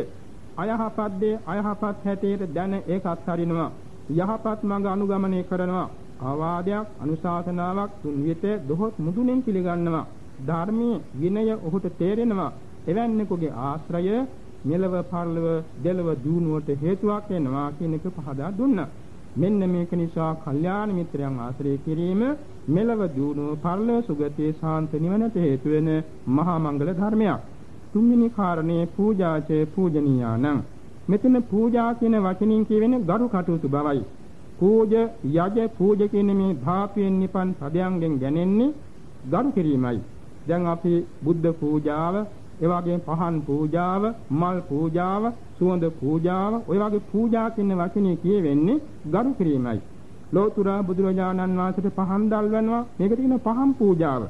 අයහපත් දේ අයහපත් හැටියට දැන ඒක අත්හරිනවා. යහපත් මඟ අනුගමනය කරනවා. ආවාදයක් අනුශාසනාවක් තුන් විට දොහොත් මුදුනෙන් පිළිගන්නවා. ධර්මයේ විනය ඔහුට තේරෙනවා. එවැන්නෙකුගේ ආශ්‍රය මෙලව පරලව දෙලව දුණුවට හේතුවක් වෙනවා කියන එක පහදා දුන්නා. මෙන්න මේක නිසා කල්යාණ මිත්‍රයන් ආශ්‍රය කිරීම මෙලව දුණුව පරලව සුගතියේ ශාන්ත නිවනට හේතු වෙන මහා මංගල ධර්මයක්. තුන්වෙනි කාරණේ පූජාචේ පූජනීයානම් මෙතන පූජා කියන වචنين කියවෙන ගරු කටයුතු බවයි. පූජ යජ පූජ කියන මේ ධාතුයෙන් නිපන් පදයන්ගෙන් ගැනෙන්නේ ගරු කිරීමයි. දැන් අපි බුද්ධ පූජාව, එවාගේ පහන් පූජාව, මල් පූජාව, සුවඳ පූජාව, ඔය වගේ පූජා කියන වචනේ කියවෙන්නේ ගරු කිරීමයි. ලෝතුරා බුදුරජාණන් වහන්සේට පහන් දල්වනවා. මේකට කියන පහන් පූජාව.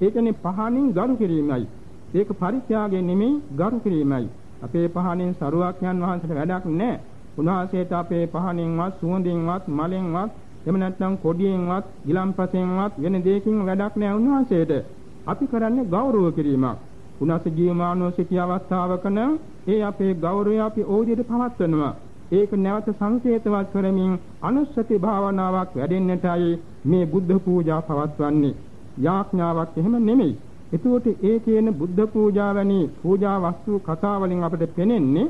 ඒ කියන්නේ පහනින් ගරු කිරීමයි. ඒක පරිත්‍යාගය නෙමෙයි ගරු කිරීමයි. අපේ පහනෙන් සරුවක්ඥන් වහන්සේට වැඩක් නැහැ. උන්වහන්සේට අපේ පහනෙන්වත් සුවඳින්වත් මලෙන්වත් එහෙම නැත්නම් කොඩියෙන්වත් ගිලම්පසෙන්වත් වෙන දෙයකින් වැඩක් නැහැ උන්වහන්සේට. අපි කරන්නේ ගෞරව කිරීමක්. උන්වහන්සේ ජීවමානව සිටි අවස්ථාවක නම් ඒ අපේ ගෞරවය අපි ඕදියට පවත්වනවා. ඒක නැවත සංකේතවත් කරමින් අනුස්සති භාවනාවක් වැඩෙන්නටයි මේ බුද්ධ පූජා පවත්වන්නේ. යාඥාවක් එහෙම නෙමෙයි. එතකොට ඒ කියන බුද්ධ පූජා වැනි පූජා වස්තු කතා වලින් අපිට පෙනෙන්නේ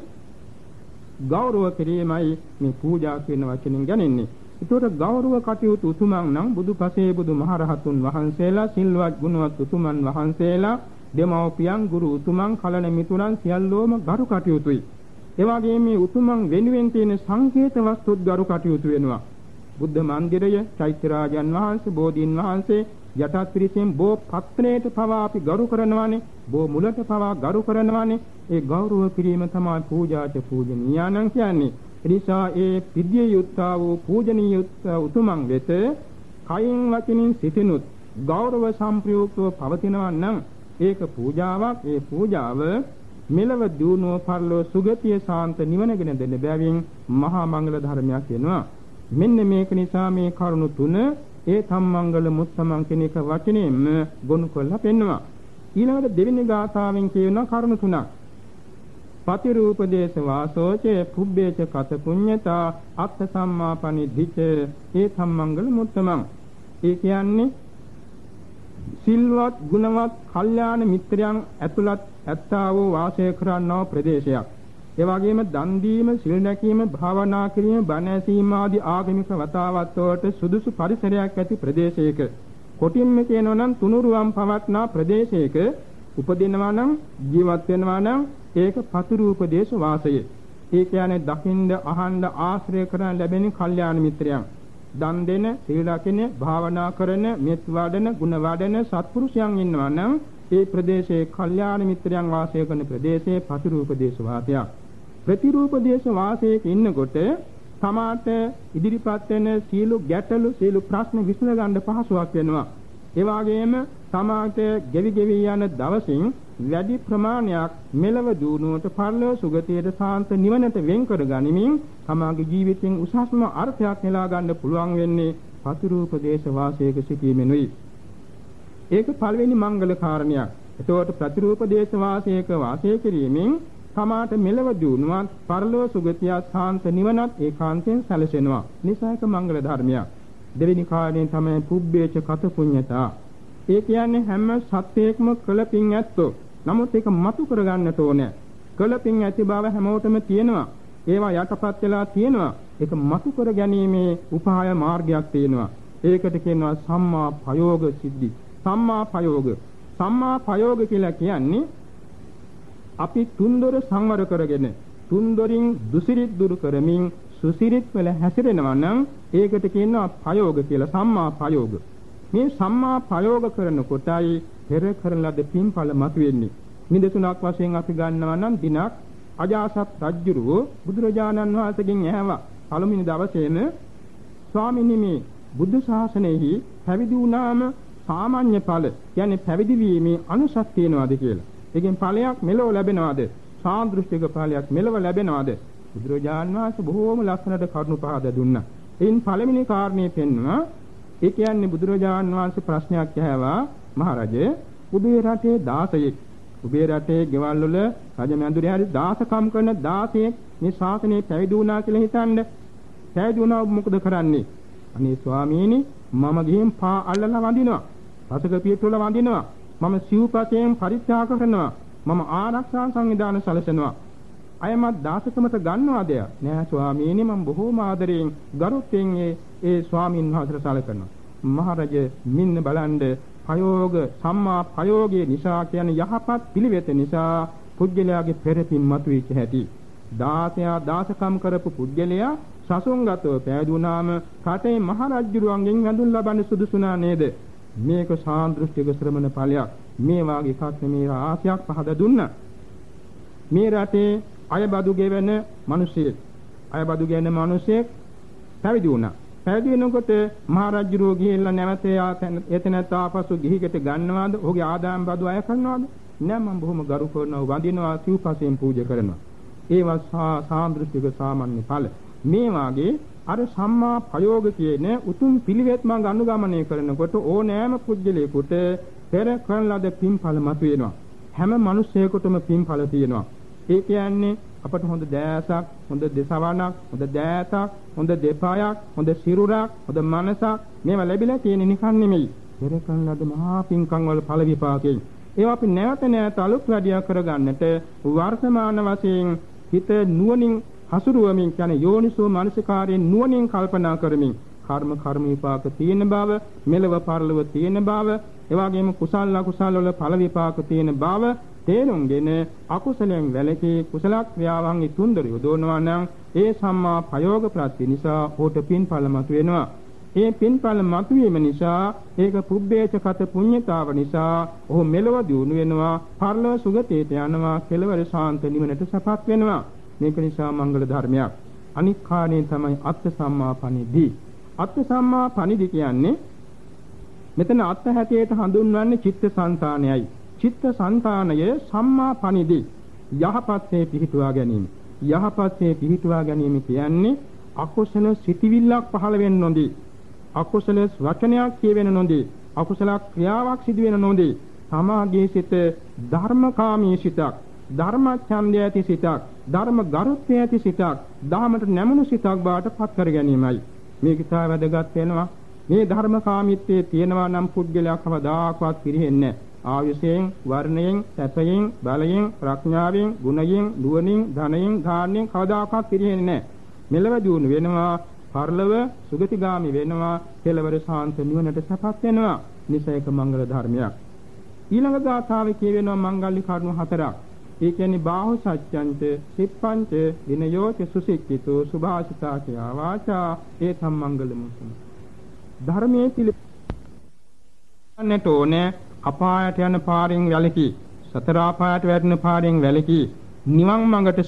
ගෞරව කිරීමයි මේ පූජා කියන වචنين ගන්නේ. ඒතකොට ගෞරව කටයුතු උතුමන් නම් බුදුපසේ බුදුමහරහතුන් වහන්සේලා සිල්වත් ගුණවත් උතුමන් වහන්සේලා දෙමව්පියන් ගුරු උතුමන් කලණ මිතුරන් සියල්ලෝම ගරු කටයුතුයි. ඒ වගේම මේ උතුමන් වෙනුවෙන් තියෙන සංකේත වස්තුත් ගරු කටයුතු වෙනවා. බුද්ධ මන්දිරය, චෛත්‍ය රාජන් වහන්සේ, බෝධීන් වහන්සේ, යටත් පිරිසෙන් බෝ පත්‍රයට පවා අපි ගරු කරනවානේ බෝ මුලට පවා ගරු කරනවානේ. ඒ ගෞරව කිරීම තමයි පූජාච පූජනීයානම් කියන්නේ. එනිසා ඒ පිළිය යුත්තා වූ පූජනීය උතුමන් වෙත කයින් වචනින් සිටිනුත් ගෞරව සම්ප්‍රයුක්තව පවතිනවා නම් ඒක පූජාවක්. ඒ පූජාව මෙලව දියුණුව පරලෝ සුගතිය සාන්ත නිවනගෙන දෙන බැවින් මහා මංගල ධර්මයක් වෙනවා. මෙන්න මේක නිසා මේ කරුණු තුන ඒ සම්මංගල මුත්තමන් කියන එක වචනයෙන්ම ගොනු කරලා පෙන්වනවා. ඊළඟට දෙවෙනි ගාථාවෙන් කියන කරුණු තුනක්. පතිරූපදේශ වාසෝචේ පුබ්බේච කත පුඤ්ඤතා අත්ථ සම්මාපනිද්ධිච ඒ සම්මංගල මුත්තමන්. ඒ කියන්නේ සිල්වත් ගුණවත් කල්යාණ මිත්‍රයන් ඇතුළත් ඇත්තා වූ වාසය කරන්නා ප්‍රදේශයක්. ඒ වගේම දන් දීම, සිල් රැකීම, භාවනා කිරීම, බණ ඇසීම ආදී ආගමික වතාවත් වලට සුදුසු පරිසරයක් ඇති ප්‍රදේශයක. කොටින්ම කියනවා නම් තුනුරුවම් පවත්නා ප්‍රදේශයක උපදිනවා නම් ජීවත් වෙනවා නම් ඒක පතුරූපදේශ වාසය. ඒ කියන්නේ දකින්ද අහන්න ආශ්‍රය කරන් ලැබෙන කල්යාණ මිත්‍රයන්. දන් දෙන, සීල රකින, භාවනා කරන, මෙත් වඩන, ගුණ වඩන සත්පුරුෂයන් ඉන්නවා නම් ඒ ප්‍රදේශයේ කල්යාණ මිත්‍රයන් වාසය කරන ප්‍රදේශයේ පතුරූපදේශ වාසයක්. ප්‍රතිරූපදේශ වාසයක ඉන්නකොට තමාට ඉදිරිපත් වෙන සීළු ගැටලු සීළු ප්‍රශ්න විසඳ ගන්න පහසුවක් වෙනවා. ඒ වගේම තමාට ගෙවි ගෙවි යන දවසින් වැඩි ප්‍රමාණයක් මෙලව දුණුවට පරලෝ සුගතියට සාන්ත නිවනට වෙන් කර ගනිමින් තමාගේ ජීවිතෙන් උසස්ම අර්ථයක් නෙලා ගන්න පුළුවන් වෙන්නේ පතිරූපදේශ වාසයක සිටීමෙනුයි. ඒක පළවෙනි මංගල කාරණයක්. එතකොට ප්‍රතිරූපදේශ වාසයක වාසය කිරීමෙන් තමාට මෙලව දිනුවත් පරලෝ සුගතිය සාන්ත නිවනත් ඒකාන්තයෙන් සැලසෙනවා. නිසායක මංගල ධර්මයක්. දෙවෙනි කාරණේ තමයි පුබ්බේච කත පුඤ්ඤතා. ඒ කියන්නේ හැම සත්‍යයක්ම කළ පින් ඇත්තෝ. නමුත් ඒක මතු කරගන්නට ඕනේ. කළ පින් ඇති බව හැමෝටම තියෙනවා. ඒවා යටපත් වෙලා තියෙනවා. ඒක මතු කර ගැනීමේ උපාය මාර්ගයක් තියෙනවා. ඒකට කියනවා සම්මා ප්‍රයෝග සිද්ධි. සම්මා ප්‍රයෝග. සම්මා ප්‍රයෝග කියලා කියන්නේ අපි තුන්දොර සංවර කරගෙන තුන්දොරින් දුසිරිත් දුරු කරමින් සුසිරිත් වල හැසිරෙනවා නම් ඒකට කියනවා ප්‍රයෝග කියලා සම්මා ප්‍රයෝග. මේ සම්මා ප්‍රයෝග කරනකොටයි පෙර කරන ලද පින්ඵල මතුවෙන්නේ. නිදසුණක් වශයෙන් අපි ගන්නවා නම් දිනක් අජාසත් රජුරුව බුදුරජාණන් වහන්සේගෙන් ඇහැවා. පළමුනි දවසේම ස්වාමීනි මේ බුද්ධ ශාසනයෙහි පැවිදි වුණාම සාමාන්‍ය ඵල කියන්නේ පැවිදි වීමේ අනුසස් තියනවාද කියලා. ඒකෙන් ඵලයක් මෙලොව ලැබෙනවද? සාන්දෘෂ්ටික ඵලයක් මෙලොව ලැබෙනවද? බුදුරජාන් වහන්සේ බොහෝම ලස්සනට කරුණු පහද දුන්නා. එයින් පළවෙනි කාරණේ පෙන්වනවා ඒ කියන්නේ බුදුරජාන් වහන්සේ ප්‍රශ්නයක් ඇහැවා මහරජේ උඹේ රටේ 16ක් උඹේ රටේ ගෙවල් වල රජමැඳුරේ හරි 16කම් කරන 16ක් මේ ශාසනය පැවිදි වුණා කියලා හිතන්න. පැවිදි වුණා මොකද කරන්නේ? අනේ ස්වාමීනි මම ගිහින් පා අල්ලලා වඳිනවා. පසක පිටුල වඳිනවා. මම සිව්පසයෙන් පරිත්‍යාග කරනවා. මම ආරක්ෂා සංවිධාන සැලසෙනවා. අයමත් දාසකමට ගන්නවාද? නෑ ස්වාමීනි මම බොහෝම ආදරයෙන් ගරුත්වයෙන් ඒ ඒ ස්වාමීන් වහන්සේට සැලකනවා. මහරජ මින්න බලන්ඩ ප්‍රයෝග සම්මා ප්‍රයෝගයේ නිසා කියන යහපත් පිළිවෙත නිසා පුජ්‍යලයාගේ පෙරපින් මතුවෙච්ච හැටි. දාසයා දාසකම් කරපු පුජ්‍යලයා සසුන්ගතව පෑදුනාම කටේ මහරජුරුවන්ගෙන් වැඳුම් ලබන්න සුදුසුනා නේද? මේක සාන්දෘෂ්ටික ශ්‍රමණ ඵලයක්. මේ වාගේ එකක් නෙමේ ආශයක් පහද දුන්නා. මේ රටේ අයබදු ගෙවන මිනිසෙක් අයබදු ගෙවන මිනිසෙක් පැවිදි වුණා. පැවිදි වෙනකොට මහරජුරෝ ගිහිල්ලා නැවත එතනත් ආපසු ගිහිකට ගන්නවාද? ඔහුගේ ආදායම් බදු අය කරනවාද? නෑ මම බොහොම ගරු කරනවා වඳිනවා සිව්පසයෙන් පූජා කරනවා. ඒවා සාන්දෘෂ්ටික සාමාන්‍ය ඵල. මේ වාගේ අර සම්මා ප්‍රයෝග කියන උතුම් පිළිවෙත් මඟ අනුගමනය කරනකොට ඕනෑම පුජ්‍යලයකට පෙර කරන ලද පින්ඵල මතුවෙනවා. හැම මිනිසෙකුටම පින්ඵල තියෙනවා. ඒ කියන්නේ අපට හොඳ දැසක්, හොඳ දෙසවණක්, හොඳ දෑතක්, හොඳ දෙපායක්, හොඳ සිරුරක්, හොඳ මනසක් මේවා ලැබිලා තියෙන නිකන් නෙමෙයි. පෙර කරන ලද මහා පින්කම් වල ඵල විපාකයෙන් ඒවා අපි නැවත නැවත අලුත් වැඩියා කරගන්නට වර්තමාන වශයෙන් හිත නුවණින් හසුරුවමින් කියන්නේ යෝනිසෝ මනසිකාරයෙන් නුවණින් කල්පනා කරමින් කර්ම කර්ම විපාක තියෙන බව මෙලව පරලව තියෙන බව එවාගෙම කුසල අකුසල වල ඵල විපාක තියෙන බව තේරුම්ගෙන අකුසලයෙන් වැළකී කුසල ක්‍රියාවන් ඉතුන්දර යොදවනවා නම් ඒ සම්මා ප්‍රයෝග ප්‍රත්‍ය නිසා ඕට පින්ඵල මත වෙනවා ඒ පින්ඵල මතුවීම නිසා ඒක පුබ්බේචකත පුඤ්ඤතාව නිසා ඔහු මෙලව දියුණු වෙනවා පරලොව සුගතයට යනවා කෙලවර ශාන්ත නිවනට සපත් වෙනවා. මේක නිසා මංගල ධර්මයක්. අනික් කාණේ තමයි අත්ථ සම්මාපණිදි. අත්ථ සම්මාපණිදි කියන්නේ මෙතන අත්ථ හැටියට හඳුන්වන්නේ චිත්ත සංතානයයි. චිත්ත සංතානය සම්මාපණිදි. යහපත්සේ පිහිටුවා ගැනීම. යහපත්සේ පිහිටුවා ගැනීම කියන්නේ අකුසල සිටිවිල්ලක් පහළ වෙන්න නොදී අකුසල වචනයක් කියවෙන නොදී අකුසල ක්‍රියාවක් සිදු වෙන නොදී තමාගේ සිත ධර්මකාමී සිතක් ධර්මච්ඡන්දය ඇති සිතක් ධර්ම ගරුත්වය ඇති සිතක් දහමට නැමුණු සිතක් බවට පත් කර ගැනීමයි. මේක ඉතා වැදගත් වෙනවා. මේ ධර්මකාමීත්වයේ තියෙනවා නම් පුද්ගලයා කවදාකවත් පිරෙන්නේ ආයුෂයෙන් වර්ණයෙන් සැපයෙන් බලයෙන් ප්‍රඥාවෙන් ගුණයෙන් නුවණින් ධනයෙන් ධාන්‍යයෙන් කවදාකවත් පිරෙන්නේ මෙලව දියුණු වෙනවා පරලව සුගතිගාමි වෙනවා කෙලවර ශාන්ත නිවනට සපත් වෙනවා. නිසයක මංගල ධර්මයක්. ඊළඟ ගාථාවේ කියවෙනවා මංගල්‍ය කරුණු හතරක්. ඒ කියන්නේ බාහු සත්‍යංච සිප්පංච විනයෝච සුසික්කිතෝ සුභාසිතා කියා වාචා ඒ සම්මංගල මුසුම ධර්මයේ පිළිපන්නට ඕනේ අපායට යන පාරෙන් වැළකී සතර අපායට වැටෙන පාරෙන් වැළකී නිවන් මඟට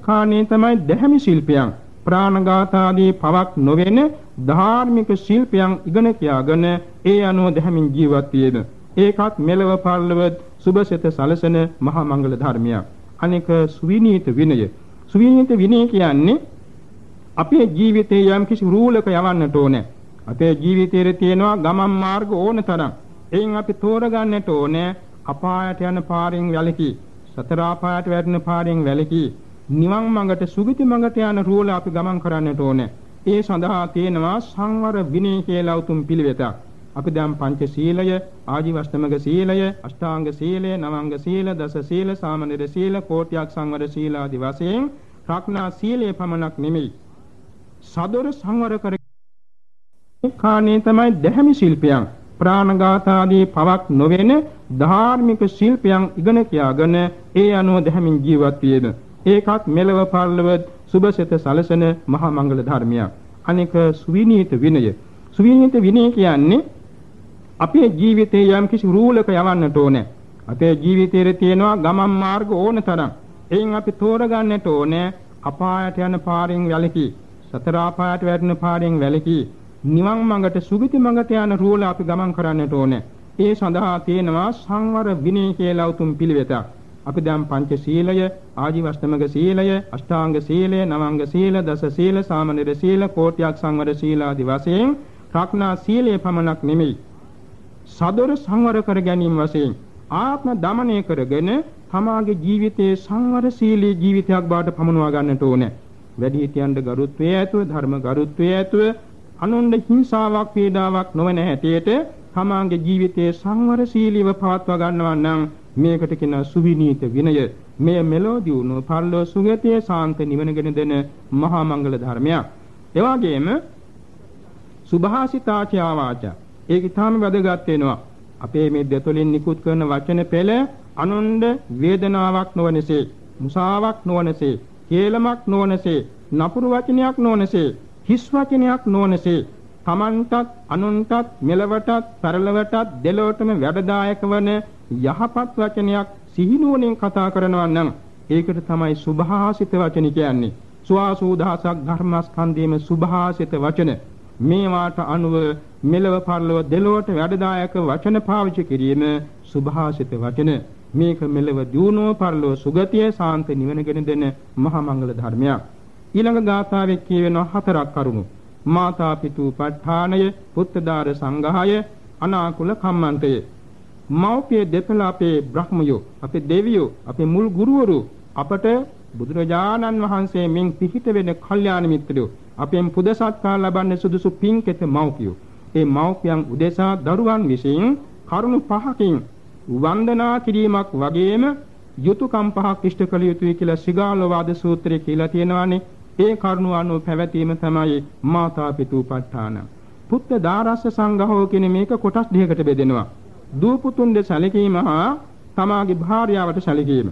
කාණේ තමයි දැහැමි ශිල්පයන්. ප්‍රාණඝාත ආදී පවක් නොවන ධාර්මික ශිල්පයන් ඉගෙන කියාගෙන ඒ අනුව දැහැමින් ජීවත් වීම. ඒකත් මෙලව පරලව සුභසිත සලසන මහා මංගල ධර්මයක්. අනික සුවිනීත විනය. සුවිනීත විනය කියන්නේ අපේ ජීවිතේ යම් කිසි රූලක යවන්නට ඕනේ. අපේ ජීවිතයේ තියෙනවා ගමන් මාර්ග ඕන තරම්. එයින් අපි තෝරගන්නට ඕනේ අපායට යන පාරෙන් වැළකී, සතර අපායට වැටෙන පාරෙන් වැළකී, නිවන් මඟට සුගති මඟට යන රූල අපි ගමන් කරන්නට ඕනේ. ඒ සඳහා තියෙනවා සංවර විනය කියලා උතුම් පිළිවෙතක්. අපි දැන් පංච සීලය, ආජීවශ්‍රමක සීලය, අෂ්ටාංග සීලය, නවංග සීල, දස සීල, සාමනීර සීල, කෝටියක් සංවර සීල ආදී වශයෙන් රක්නා සීලය පමණක් නෙමෙයි. සදොර සංවර කර කාණේ තමයි දැහැමි ශිල්පයන්. ප්‍රාණඝාත ආදී පවක් නොවන ධාර්මික ශිල්පයන් ඉගෙන කියාගෙන ඒ අනුව දැහැමින් ජීවත් වීම. ඒකත් මෙලව පරලව සුභසිත සලසන මහා මංගල ධර්මයක්. අනික සුවිනීත විනය. සුවිනීත විනය කියන්නේ අපේ ජීවිතේ යම් කිසි රූලක යවන්නට ඕනේ. අපේ ජීවිතයේ තියෙනවා ගමන් මාර්ග ඕන තරම්. එයින් අපි තෝරගන්නට ඕනේ අපායට යන පාරෙන් වැළකී, සතර අපායට වැටෙන පාරෙන් වැළකී, නිවන් මඟට සුගති මඟට යන රූල අපි ගමන් කරන්නට ඕනේ. ඒ සඳහා තියෙනවා සංවර විනය කියලා උතුම් පිළිවෙතක්. අපි දැන් පංච සීලය, ආජීවශ්‍රමක සීලය, අෂ්ටාංග සීලය, නවංග සීල, දස සීල, සාමනීර සීල, කෝටියක් සංවර සීල ආදී වශයෙන් රක්නා සීලය පමණක් නෙමෙයි සදොර සංවර කර ගැනීම වශයෙන් ආත්ම දමනය කරගෙන තමාගේ ජීවිතයේ සංවරශීලී ජීවිතයක් බවට පමුණවා ගන්නට ඕනේ. වැඩිහිටියන්ට ගරුත්වයේ ඇතුව ධර්ම ගරුත්වයේ ඇතුව අනුන්ගේ හිංසාවක් පීඩාවක් නොවන හැටියට තමාගේ ජීවිතයේ සංවරශීලීව පවත්වා ගන්නවා නම් මේකට කියන සුවිනීත විනය මෙය මෙලෝදී වුණු පරලෝ සුගතියේ සාන්ත නිවනගෙන දෙන මහා මංගල ධර්මයක්. එවාගෙම සුභාසිතාචා වාචා ඒක ඊටාම වැදගත් වෙනවා. අපේ මේ දෙතොලින් නිකුත් කරන වචන පෙළ අනුන්ද වේදනාවක් නොවනසේ, මුසාවක් නොවනසේ, කේලමක් නොවනසේ, නපුරු වචනයක් නොවනසේ, හිස් වචනයක් නොවනසේ, තමන්ටත් අනුන්ටත් මෙලවටත් පරලවටත් දෙලොවටම වැඩදායක වන යහපත් වචනයක් සිහිනුවණින් කතා කරනවා නම් ඒකට තමයි සුභාසිත වචන කියන්නේ. සුවාසූදාසක් ධර්මස්කන්ධයේම සුභාසිත වචන මේවාට අනුව මෙලව පරලව දෙලොවට වැඩදායක වචන පාවිච්චි කිරීම සුභාසිත වචන. මේක මෙලව දියුණුව පරලව සුගතිය සාන්ත නිවනගෙන දෙන මහා මංගල ධර්මයක්. ඊළඟ ගාථාවේ කියවෙන හතරක් කරුණු. මාතා පිතු ප ဋ ාණය පුත්තදාර සංඝාය අනාකුල කම්මන්තය. මෞපිය දෙපළ අපේ බ්‍රහ්මයෝ අපේ දෙවියෝ අපේ මුල් ගුරුවරු අපට බුදුරජාණන් වහන්සේ මෙන් පිහිට වෙන කල්යාණ මිත්‍රයෝ අපෙන් පුද සත්කාර ලබන්නේ සුදුසු පින්කෙත මව්පියෝ. ඒ මව්පියන් උදෙසා දරුවන් විසින් කරුණු පහකින් වන්දනා කිරීමක් වගේම යුතුයකම් පහක් ඉෂ්ට කළ යුතුයි කියලා සිගාලවාද සූත්‍රයේ කියලා තියෙනවානේ. ඒ කරුණු අනුව පැවතීම තමයි මාතා පිතූපට්ඨාන. පුත්ත දාරස්ස සංඝහෝ කියන මේක කොටස් දෙකකට බෙදෙනවා. දූ පුතුන්ද සැලකීම හා තමාගේ භාර්යාවට සැලකීම.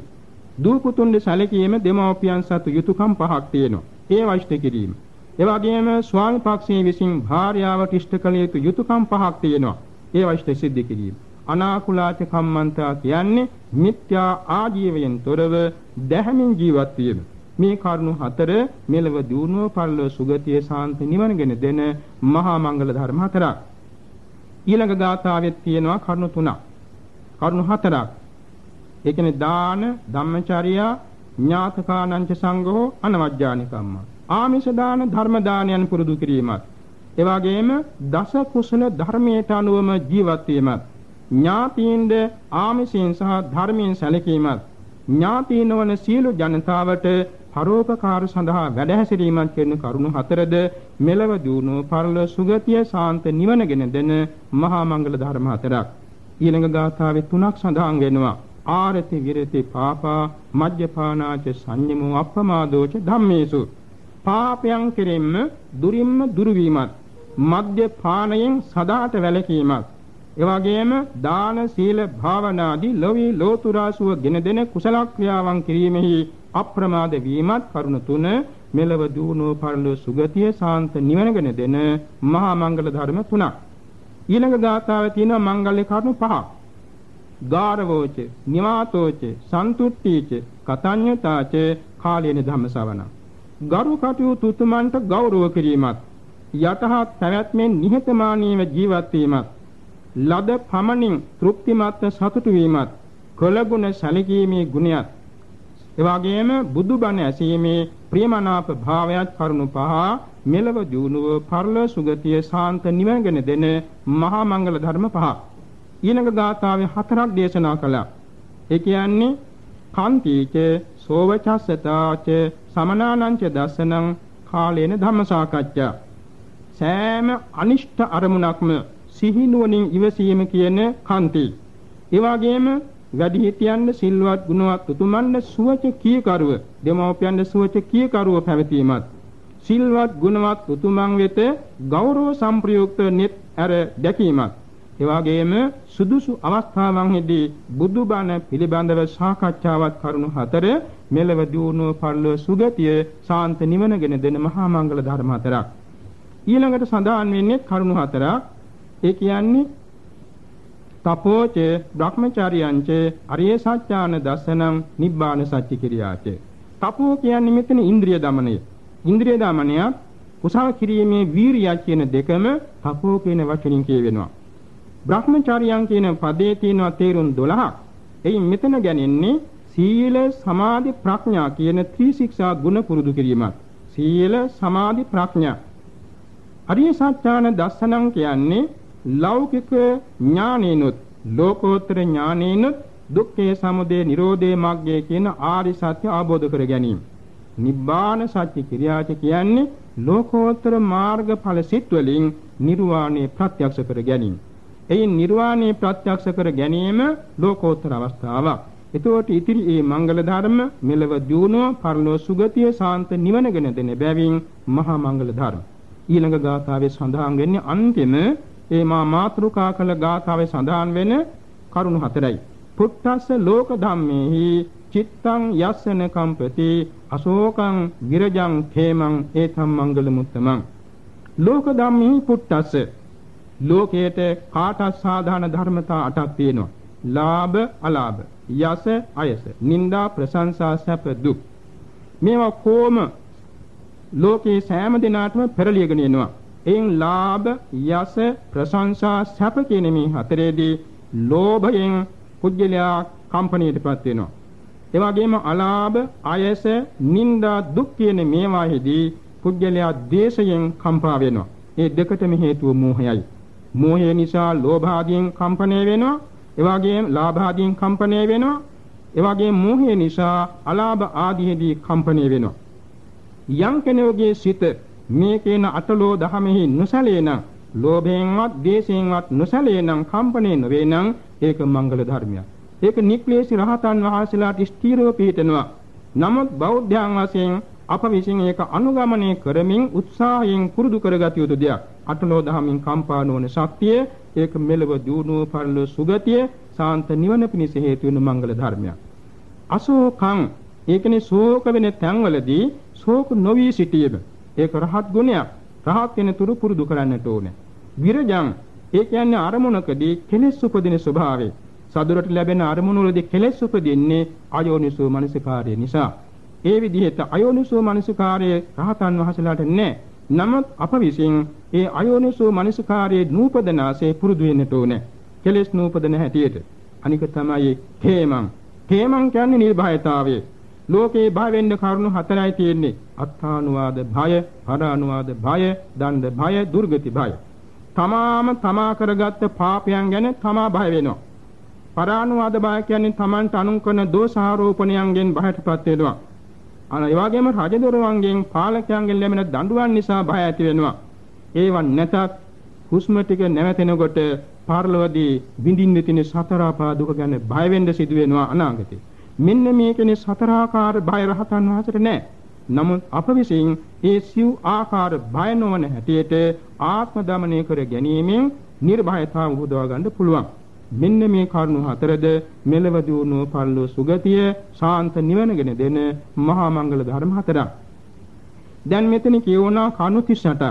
දූ පුතුන්ද සැලකීම දෙමව්පියන් සතු යුතුයකම් පහක් තියෙනවා. ඒ වයිෂ්ඨ කිරීම. ඒ වගේම ස්වාමි පක්ෂයේ විසින් භාර්යාවට ඉෂ්ට කළ යුතු යුතුයකම් පහක් තියෙනවා. ඒවා ඉෂ්ට සිද්ධ කිරීම. අනාකුලාච කම්මන්තා කියන්නේ මිත්‍යා ආජීවයෙන් තොරව දැහැමින් ජීවත් වීම. මේ කරුණු හතර මෙලව දියුණුව පරලොව සුගතිය සාන්ත නිවනගෙන දෙන මහා මංගල ධර්ම හතරක්. ඊළඟ ගාථාවෙත් තියෙනවා කරුණු තුනක්. කරුණු හතරක්. ඒ කියන්නේ දාන, ධම්මචර්යා, ඥාතකානංච සංඝෝ අනවජ්ජානිකම්මා. ආමිෂ දාන ධර්ම දානයන් පුරුදු කිරීමත්. ඒ වගේම දස කුසල ධර්මයට අනුවම ජීවත් වීමත්. ඥාතීන්ද ආමිෂයෙන් සහ ධර්මයෙන් සැලකීමත්. ඥාතීන් වන සියලු ජනතාවට පරෝපකාර සඳහා වැඩ හැසිරීමක් කරන කරුණු හතරද මෙලව දුණු පරල සුගතිය සාන්ත නිවනගෙන දෙන මහා මංගල ධර්ම හතරක්. ඊළඟ ගාථාවේ තුනක් සඳහන් වෙනවා. ආරති විරති පාපා මජ්ජපානාච සංයමෝ අප්පමාදෝච ධම්මේසු. පාපයන් කෙරෙන්න දුරින්ම දුරු වීමත් මද්යපානයෙන් සදාට වැළකීමත්. එවැගේම දාන සීල භාවනාදී ලෝවි ලෝතුරාසුව ගෙන දෙන කුසල ක්‍රියාවන් කිරීමෙහි අප්‍රමාද වීමත් කරුණ තුන මෙලව දූනෝ පරලෝ සුගතිය සාන්ත නිවනගෙන දෙන මහා මංගල ධර්ම තුනක්. ඊළඟ ගාථාවේ තියෙනවා මංගල්‍ය කරුණු පහක් ගාරවෝච නිවාතෝච සන්තුට්ඨීච කතඤ්ඤතාච කාලේන ධම්මසවණ ගරු කටයුතු තුතුමන්ට ගෞරව කිරීමත් යටහත් පැවැත්මෙන් නිහතමානීව ජීවත් වීමත් ලද පමණින් තෘප්තිමත්ව සතුටු වීමත් කළගුණ සැලකීමේ ගුණයත් එවාගෙම බුදුබණ ඇසීමේ ප්‍රියමනාප භාවයත් කරුණු පහ මෙලව ජීවුව පරල සුගතිය සාන්ත නිවනගෙන දෙන මහා මංගල ධර්ම පහ. ඊළඟ ගාථාවේ හතරක් දේශනා කළා. ඒ කියන්නේ කාන්තිච සෝවචස්සතාච සමනානංච දසනං කාලේන ධම්ම සාකච්ඡා සෑම අනිෂ්ඨ අරමුණක්ම සිහිනුවණින් ඉවසීම කියන කාන්ති. ඒ වගේම වැඩිහිටියන්ද සිල්වත් ගුණවත් උතුමන්ද සුවච කීකරුව දෙමව්පියන්ද සුවච කීකරුව පැවතීමත්. සිල්වත් ගුණවත් උතුමන් වෙත ගෞරව සම්ප්‍රයුක්ත net අර දැකීමත්. එවාගේම සුදුසු අවස්ථාවන්හිදී බුදුබණ පිළිබඳව සාකච්ඡාවත් කරුණු හතර මෙලව දියුණුව පරලොව සුගතිය සාන්ත නිවනගෙන දෙන මහා මංගල ධර්ම හතරක්. ඊළඟට සඳහන් වෙන්නේ කරුණු හතරක්. ඒ කියන්නේ තපෝච බ්‍රහ්මචාරියංච අරිය සත්‍යාන දසනම් නිබ්බාන සත්‍ය කිරියාච. තපෝ කියන්නේ මෙතන ඉන්ද්‍රිය দমনය ඉන්ද්‍රිය দমনය කුසල කිරීමේ වීරිය කියන දෙකම තපෝ කියන වචනින් කියවෙනවා. බ්‍රහ්මචාරියං කියන පදේ තියෙනවා තේරුම් 12ක් එයින් මෙතන ගැනෙන්නේ සීල සමාධි ප්‍රඥා කියන ත්‍රිශික්ෂා ගුණ පුරුදු කිරීමත් සීල සමාධි ප්‍රඥා අරිය සත්‍යාන දසනං කියන්නේ ලෞකික ඥානේනොත් ලෝකෝත්තර ඥානේනොත් දුක්ඛේ සමුදය නිරෝධේ මාර්ගය කියන ආරි සත්‍ය අවබෝධ කර ගැනීම. නිබ්බාන සත්‍ය ක්‍රියාච කියන්නේ ලෝකෝත්තර මාර්ගඵල සිත් වලින් නිර්වාණය ප්‍රත්‍යක්ෂ කර ගැනීම. එයින් නිර්වාණය ප්‍රත්‍යක්ෂ කර ගැනීම ලෝකෝත්තර අවස්ථාවක්. එතකොට ඉතිරි මේ මංගල ධර්ම මෙලව දියුණුව පරලෝ සුගතිය සාන්ත නිවනගෙන දෙන බැවින් මහා මංගල ධර්ම. ඊළඟ ගාථාවේ සඳහන් වෙන්නේ අන්තිම ඒ මා මාත්‍රුකා කළ ගාථාවේ සඳහන් වෙන කරුණු හතරයි. පුත්තස්ස ලෝක ධම්මේහි චිත්තං යස්සන කම්පති අශෝකං විරජං khemං ඒතම් මංගල මුත්තමං. ලෝක ධම්මෙහි පුත්තස්ස ලෝකයේට කාටස් සාධාන ධර්මතා අටක් තියෙනවා. ලාභ, අලාභ, යස, අයස, නිന്ദා, ප්‍රශංසා, සැප, දුක්. මේවා කොම ලෝකේ සෑම දිනාටම පෙරලියගෙන එනවා. එයින් ලාභ, යස, ප්‍රශංසා, සැප කියන මේ හතරේදී ලෝභයෙන් කුජලයා කම්පණයටපත් වෙනවා. ඒ වගේම අලාභ, අයස, නිന്ദා, දුක් කියන මේවාෙහිදී කුජලයා දේශයෙන් කම්පා වෙනවා. මේ දෙකටම හේතුව මෝහයයි. මෝහය නිසා ලෝභ ආදීන් කම්පණය වෙනවා. ඒ වගේම ලාභ ආදීන් කම්පණය වෙනවා. ඒ වගේම මෝහය නිසා අලාභ ආදීෙහිදී කම්පණය වෙනවා. යම් කෙනෙකුගේ සිත මේ කියන අටලෝ දහමෙහි නොසැලේ නම් ලෝභයෙන්වත් දේශයෙන්වත් නොසැලේ නම් කම්පණය නොවේ නම් ඒක මංගල ධර්මයක්. ඒක නික්ලේශී රහතන් වහන්සේලාට ස්ථීරව පිළිතනවා. නමුත් බෞද්ධයන් වශයෙන් අප විසින් ඒක අනුගමනය කරමින් උත්සාහයෙන් පුරුදු කරගත යුතු දෙයක්. අටලෝ දහමින් කම්පා නොවන ශක්තිය ඒක මෙලව දියුණුව පරිලෝ සුගතිය සාන්ත නිවන පිණිස හේතු වෙන මංගල ධර්මයක්. අශෝකං ඒකනේ ශෝක වෙන තැන්වලදී ශෝක නොවි සිටීම ඒක රහත් ගුණයක්. රහත් වෙන තුරු පුරුදු කරන්නට ඕනේ. විරජං ඒ කියන්නේ අරමුණකදී කෙලෙස් උපදින ස්වභාවය. සතුරට ලැබෙන අරමුණවලදී කෙලෙස් උපදින්නේ අයෝනිසෝ මනසිකාරය නිසා. ඒ විදිහට අයෝනිසෝ මනසිකාරයේ රහතන් වහන්සේලාට නැහැ. නමුත් අප විසින් ඒ අයෝනිසෝ මනසිකාරයේ නූපදනාසේ පුරුදු වෙන්නට ඕනේ. කෙලෙස් නූපදන හැටියට. අනික තමයි හේමං. හේමං කියන්නේ නිර්භයතාවය. ලෝකේ භය වෙන්න කරුණු හතරයි තියෙන්නේ. අත්තානුවාද භය, පරානුවාද භය, දණ්ඩ භය, දුර්ගති භය. තමාම තමා කරගත්ත පාපයන් ගැන තමා බය වෙනවා. පරානුවාද බය කියන්නේ තමන්ට අනුන් කරන දෝෂාරෝපණයන්ගෙන් බයටපත් වෙනවා. අන ඒ වගේම රජදොරවන්ගෙන් පාලකයන්ගෙන් ලැබෙන දඬුවම් නිසා බය ඇති වෙනවා. ඒවන් නැතත් හුස්ම ටික නැවතෙනකොට පාරලවදී විඳින්න තියෙන සතර ආපා දුක ගැන බය වෙන්න සිදු වෙනවා අනාගතේ. මෙන්න මේකනේ සතරාකාර බය රහතන් වහන්සේට නැහැ. නමුත් අප විසින් ඒ සිව් ආකාර බය නොවන හැටියට ආත්ම දමනය කර ගැනීමෙන් නිර්භයතාව උපදවා ගන්න පුළුවන්. මෙන්න මේ කරුණු හතරද මෙලව දියුණු පල්ලෝ සුගතිය ශාන්ත නිවනගෙන දෙන මහා මංගල ධර්ම හතරක්. දැන් මෙතන කියවනා කරුණු 38ක්.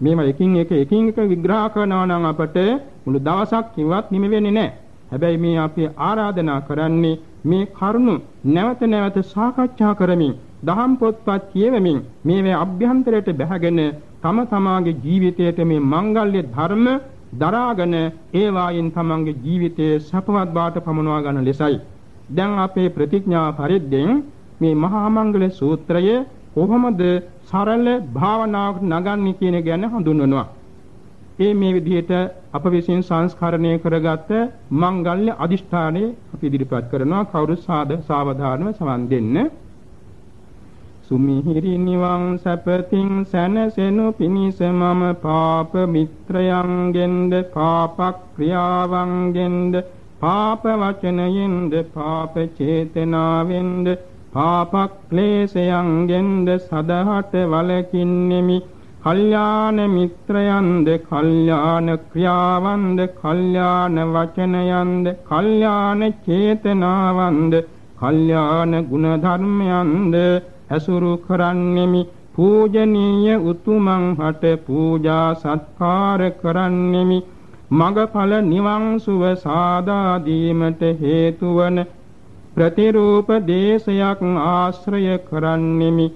මේවා එකින් එක එකින් එක විග්‍රහ කරනවා නම් අපට මුළු දවසක් කිව්වත් නිම වෙන්නේ නැහැ. හැබැයි මේ අපි ආරාධනා කරන්නේ මේ කරුණු නැවත නැවත සාකච්ඡා කරමින් දහම් පොත්පත් කියවමින් මේවේ අභ්‍යන්තරයට බැහැගෙන තම තමාගේ ජීවිතයට මේ මංගල්‍ය ධර්ම දරාගෙන ඒ වායින් තමන්ගේ ජීවිතයේ සපවත් බාට පමුණවා ගන්න ලෙසයි. දැන් අපේ ප්‍රතිඥා පරිද්දෙන් මේ මහා මංගල සූත්‍රය කොහොමද සරල භාවනාවක් නගන්නේ කියන ගැන හඳුන්වනවා. ඒ මේ විදිහට අප විසින් සංස්කරණය කරගත්ත මංගල්‍ය අදිෂ්ඨානයේ අපි ඉදිරිපත් කරනවා කවුරු සාද සාවධානව සමන් දෙන්න. සුමිහිරි නිවන් සැපතින් සැනසෙනු පිණිස මම පාප මිත්‍රයන්ගෙන්ද පාප ක්‍රියාවන්ගෙන්ද පාප වචනයෙන්ද පාප චේතනාවෙන්ද පාප ක්ලේශයන්ගෙන්ද සදහට වලකින්නෙමි කල්යාණ මිත්‍රයන්ද කල්යාණ ක්‍රියාවන්ද කල්යාණ වචනයන්ද කල්යාණ චේතනාවන්ද කල්යාණ ගුණ ධර්මයන්ද ඇසුරු කරන්නෙමි. පූජනීය උතුමන් හට පූජා සත්කාර කරන්නෙමි. මගඵල නිවන් සුව සාදා දීමට හේතු වන ප්‍රතිරූප දේශයක් ආශ්‍රය කරන්නෙමි.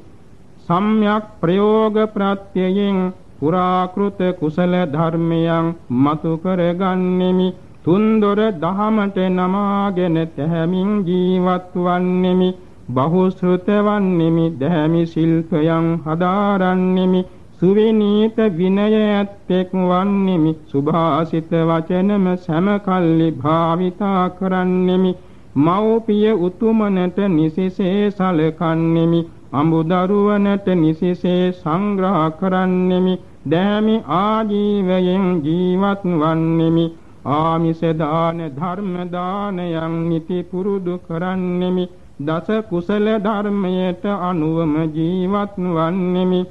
සම්්‍යක් ප්‍රයෝග ප්‍රත්‍යයෙන් පුරාකෘත කුසල ධර්මයන් මතු කරගන්නෙමි. තුන්දොර දහමට නමාගෙන තැහැමින් ජීවත් වන්නෙමි. බහුශෘතවන්නෙමි දැහැමි ශිල්පයන් හදාරන්නෙමි සුවිනීත විනය ඇත්තෙක් වන්නෙමි සුභාසිත වචනම සෑමකල්ලි භාවිතා කරන්නෙමි මව්පිය උතුමනට නිසිසේ සලකන්නෙමි අඹු දරුවනට නිසිසේ සංග්‍රහ කරන්නෙමි දැහැමි ආජීවයෙන් ජීවත් වන්නෙමි ආමිෂ දාන ධර්ම දානයන් නිති පුරුදු කරන්නෙමි දස කුසල ධර්මයට අනුවම ජීවත් වන්නෙමි.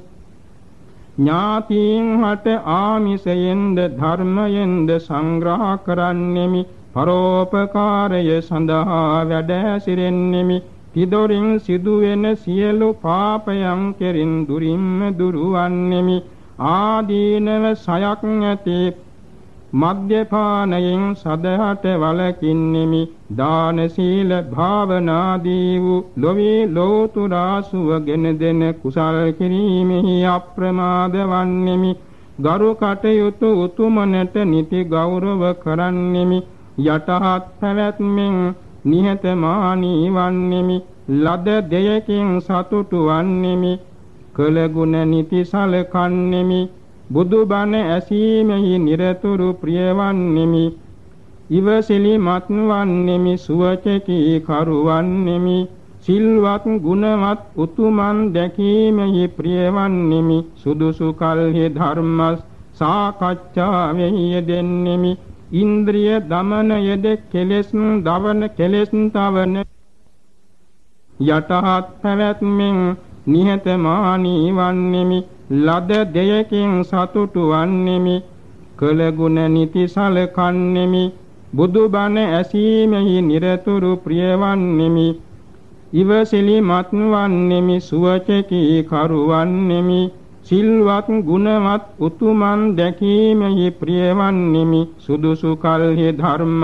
ඥාතීන් හට ආමිසයෙන්ද ධර්මයෙන්ද සංග්‍රහ කරන්නෙමි. පරෝපකාරය සඳහා වැඩ සිරෙන්නෙමි තිදොරින් සිදුවෙන සියලු පාපයන් කෙරින් දුරින්ම දුරවන්නෙමි. ආදීනව සයක් ඇති මද්යපානයෙන් සදහට වලකින්නෙමි දාන සීල භාවනාදී වූ ලොවේ ලෝතුරා සුවගෙන දෙන කුසල් කිරීමෙහි අප්‍රමාද වන්නෙමි. ගරු කටයුතු උතුමනට නිති ගෞරව කරන්නෙමි. යටහත් පැවැත්මෙන් නිහතමානී වන්නෙමි. ලද දෙයකින් සතුටු වන්නෙමි. කළ ගුණ නිති සලකන්නෙමි. බුදුබණ ඇසීමෙහි নিরතුරු ප්‍රියවන්නෙමි. ඉවසිලිමත් වන්නෙමි සුවචකී කරුවන්නෙමි. සිල්වත් ගුණවත් උතුමන් දැකීමෙහි ප්‍රියවන්නෙමි. සුදුසු කල්හි ධර්ම සාකච්ඡාවෙහි යෙදෙන්නෙමි. ඉන්ද්‍රිය දමනයද කෙලෙස් දවන කෙලෙස් තවන. යටහත් පැවැත්මෙන් නිහතමානී වන්නෙමි. ලද දෙයකින් සතුටු වන්නෙමි කළ ගුණ නිති සලකන්නෙමි. බුදුබණ ඇසීමෙහි নিরතුරු ප්‍රියවන්නෙමි. ඉවසිලිමත් වන්නෙමි සුවචකී කරුවන්නෙමි. සිල්වත් ගුණවත් උතුමන් දැකීමෙහි ප්‍රියවන්නෙමි. සුදුසු කල්හි ධර්ම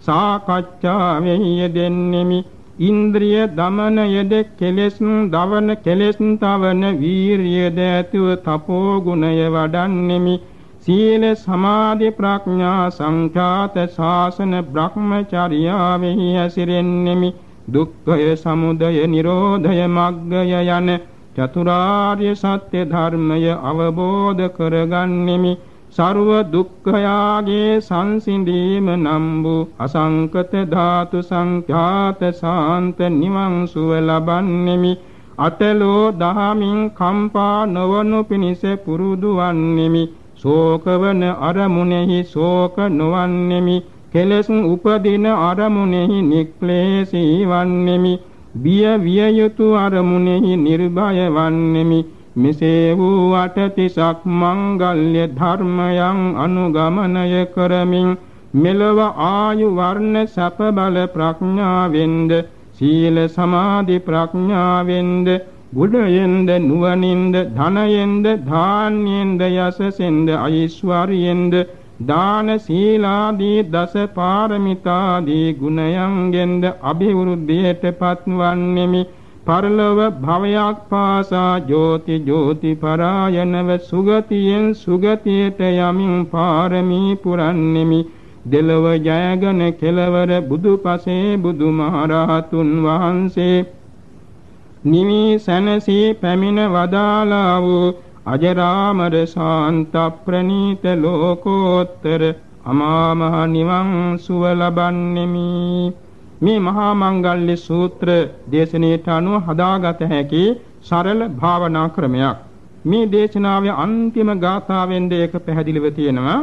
සාකච්ඡාවෙහි යෙදෙන්නෙමි. ඉන්ද්‍රිය දමනයද කෙලෙස් දවන කෙලෙස් තවන වීරියද ඇතුව තපෝ ගුණය වඩන්නෙමි. සීල සමාධි ප්‍රඥා සංඛ්‍යාත ශාසන බ්‍රහ්මචර්යාවෙහි ඇසිරෙන්නෙමි දුක්ඛය සමුදය නිරෝධය මග්ගය යන චතුරාර්ය සත්‍ය ධර්මය අවබෝධ කරගන්නෙමි. සර්ව දුක්ඛයාගේ සංසිඳීම නම් වූ අසංකත ධාතු සංඛ්‍යාත සාන්ත නිවන් සුව ලබන්නෙමි. අතලෝ දහමින් කම්පා නොවනු පිණිස පුරුදු වන්නෙමි. ශෝකවන අරමුණෙහි ශෝක නොවන්නෙමි. කෙලෙස් උපදින අරමුණෙහි නික්ලේශී වන්නෙමි. බිය විය යුතු අරමුණෙහි නිර්භය වන්නෙමි. මෙසේ වූ අටතිසක් මංගල්‍ය ධර්මයන් අනුගමනය කරමින් මෙලව ආයු වර්ණ සැප බල ප්‍රඥාවෙන්ද සීල සමාධි ප්‍රඥාවෙන්ද ගුණයෙන්ද නුවණින්ද ධනයෙන්ද ධාන්යෙන්ද යසසෙන්ද ඓශ්වර්යෙන්ද දාන සීලාදී දස පාරමිතාදී ගුණයන්ගෙන්ද අභිවෘද්ධියට පත්වන්නෙමි. පරලොව භවයක් පාසා ජෝති ජෝති පරායනව සුගතියෙන් සුගතියට යමින් පාරමී පුරන්නෙමි. දෙලව ජයගෙන කෙලවර බුදුපසේ බුදුමහරහතුන් වහන්සේ. නිමි සැනසී පැමිණ වදාලා වූ අජරාමර ශාන්ත ප්‍රණීත ලෝකෝත්තර අමා මහ නිවන් සුව ලබන්නෙමි. මේ මහා මංගල්‍ය සූත්‍ර දේශනාවට අනුව හදාගත හැකි සරල භාවනා ක්‍රමයක්. මේ දේශනාවේ අන්තිම ගාථාවෙන්ද ඒක පැහැදිලිව තියෙනවා.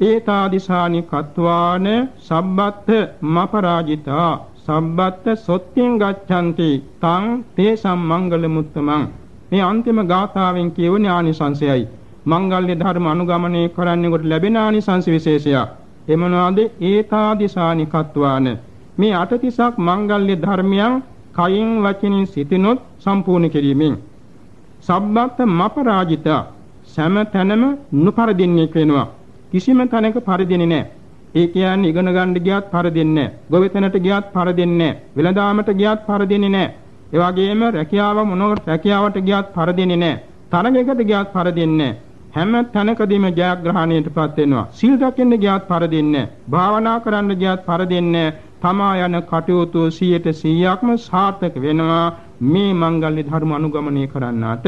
ඒතාදිසානි කත්වාන සබ්බත් මපරාජිතා සබ්බත් සොත්තිං ගච්ඡanti තං තේසම් මංගල මුත්තමං. මේ අන්තිම ගාථාවෙන් කියවන ආනිසංශයයි. මංගල්‍ය ධර්ම අනුගමනය කරන්නේ කොට ලැබෙන ආනිසංශ විශේෂයක්. එමනවාද ඒතාදිසානි කත්වාන මේ අටතිසක් මංගල්‍ය ධර්මයන් කයින් වචනින් සිටිනොත් සම්පූර්ණ කිරීමෙන්. සබ්බත් මපරාජිත සෑම තැනම නුපරදින්නේ වෙනවා. කිසිම තැනක පරදින්නේ නැහැ. ඒ කියන්නේ ඉගෙන ගන්න ගියත් පරදින්නේ නැහැ. ගොවිතැනට ගියත් පරදින්නේ නැහැ. වෙළඳාමට ගියත් පරදින්නේ නැහැ. ඒ වගේම රැකියාව මොනකට රැකියාවට ගියත් පරදින්නේ නැහැ. තරගයකට ගියත් පරදින්නේ හැම තැනකදීම ජයග්‍රහණයටපත් වෙනවා. සීල් රැකෙන්න ගියත් පරදින්නේ භාවනා කරන්න ගියත් පරදින්නේ තමා යන කටයුතු 100%ක්ම සාර්ථක වෙනවා. මේ මංගල්‍ය ධර්ම අනුගමනය කරන්නාට.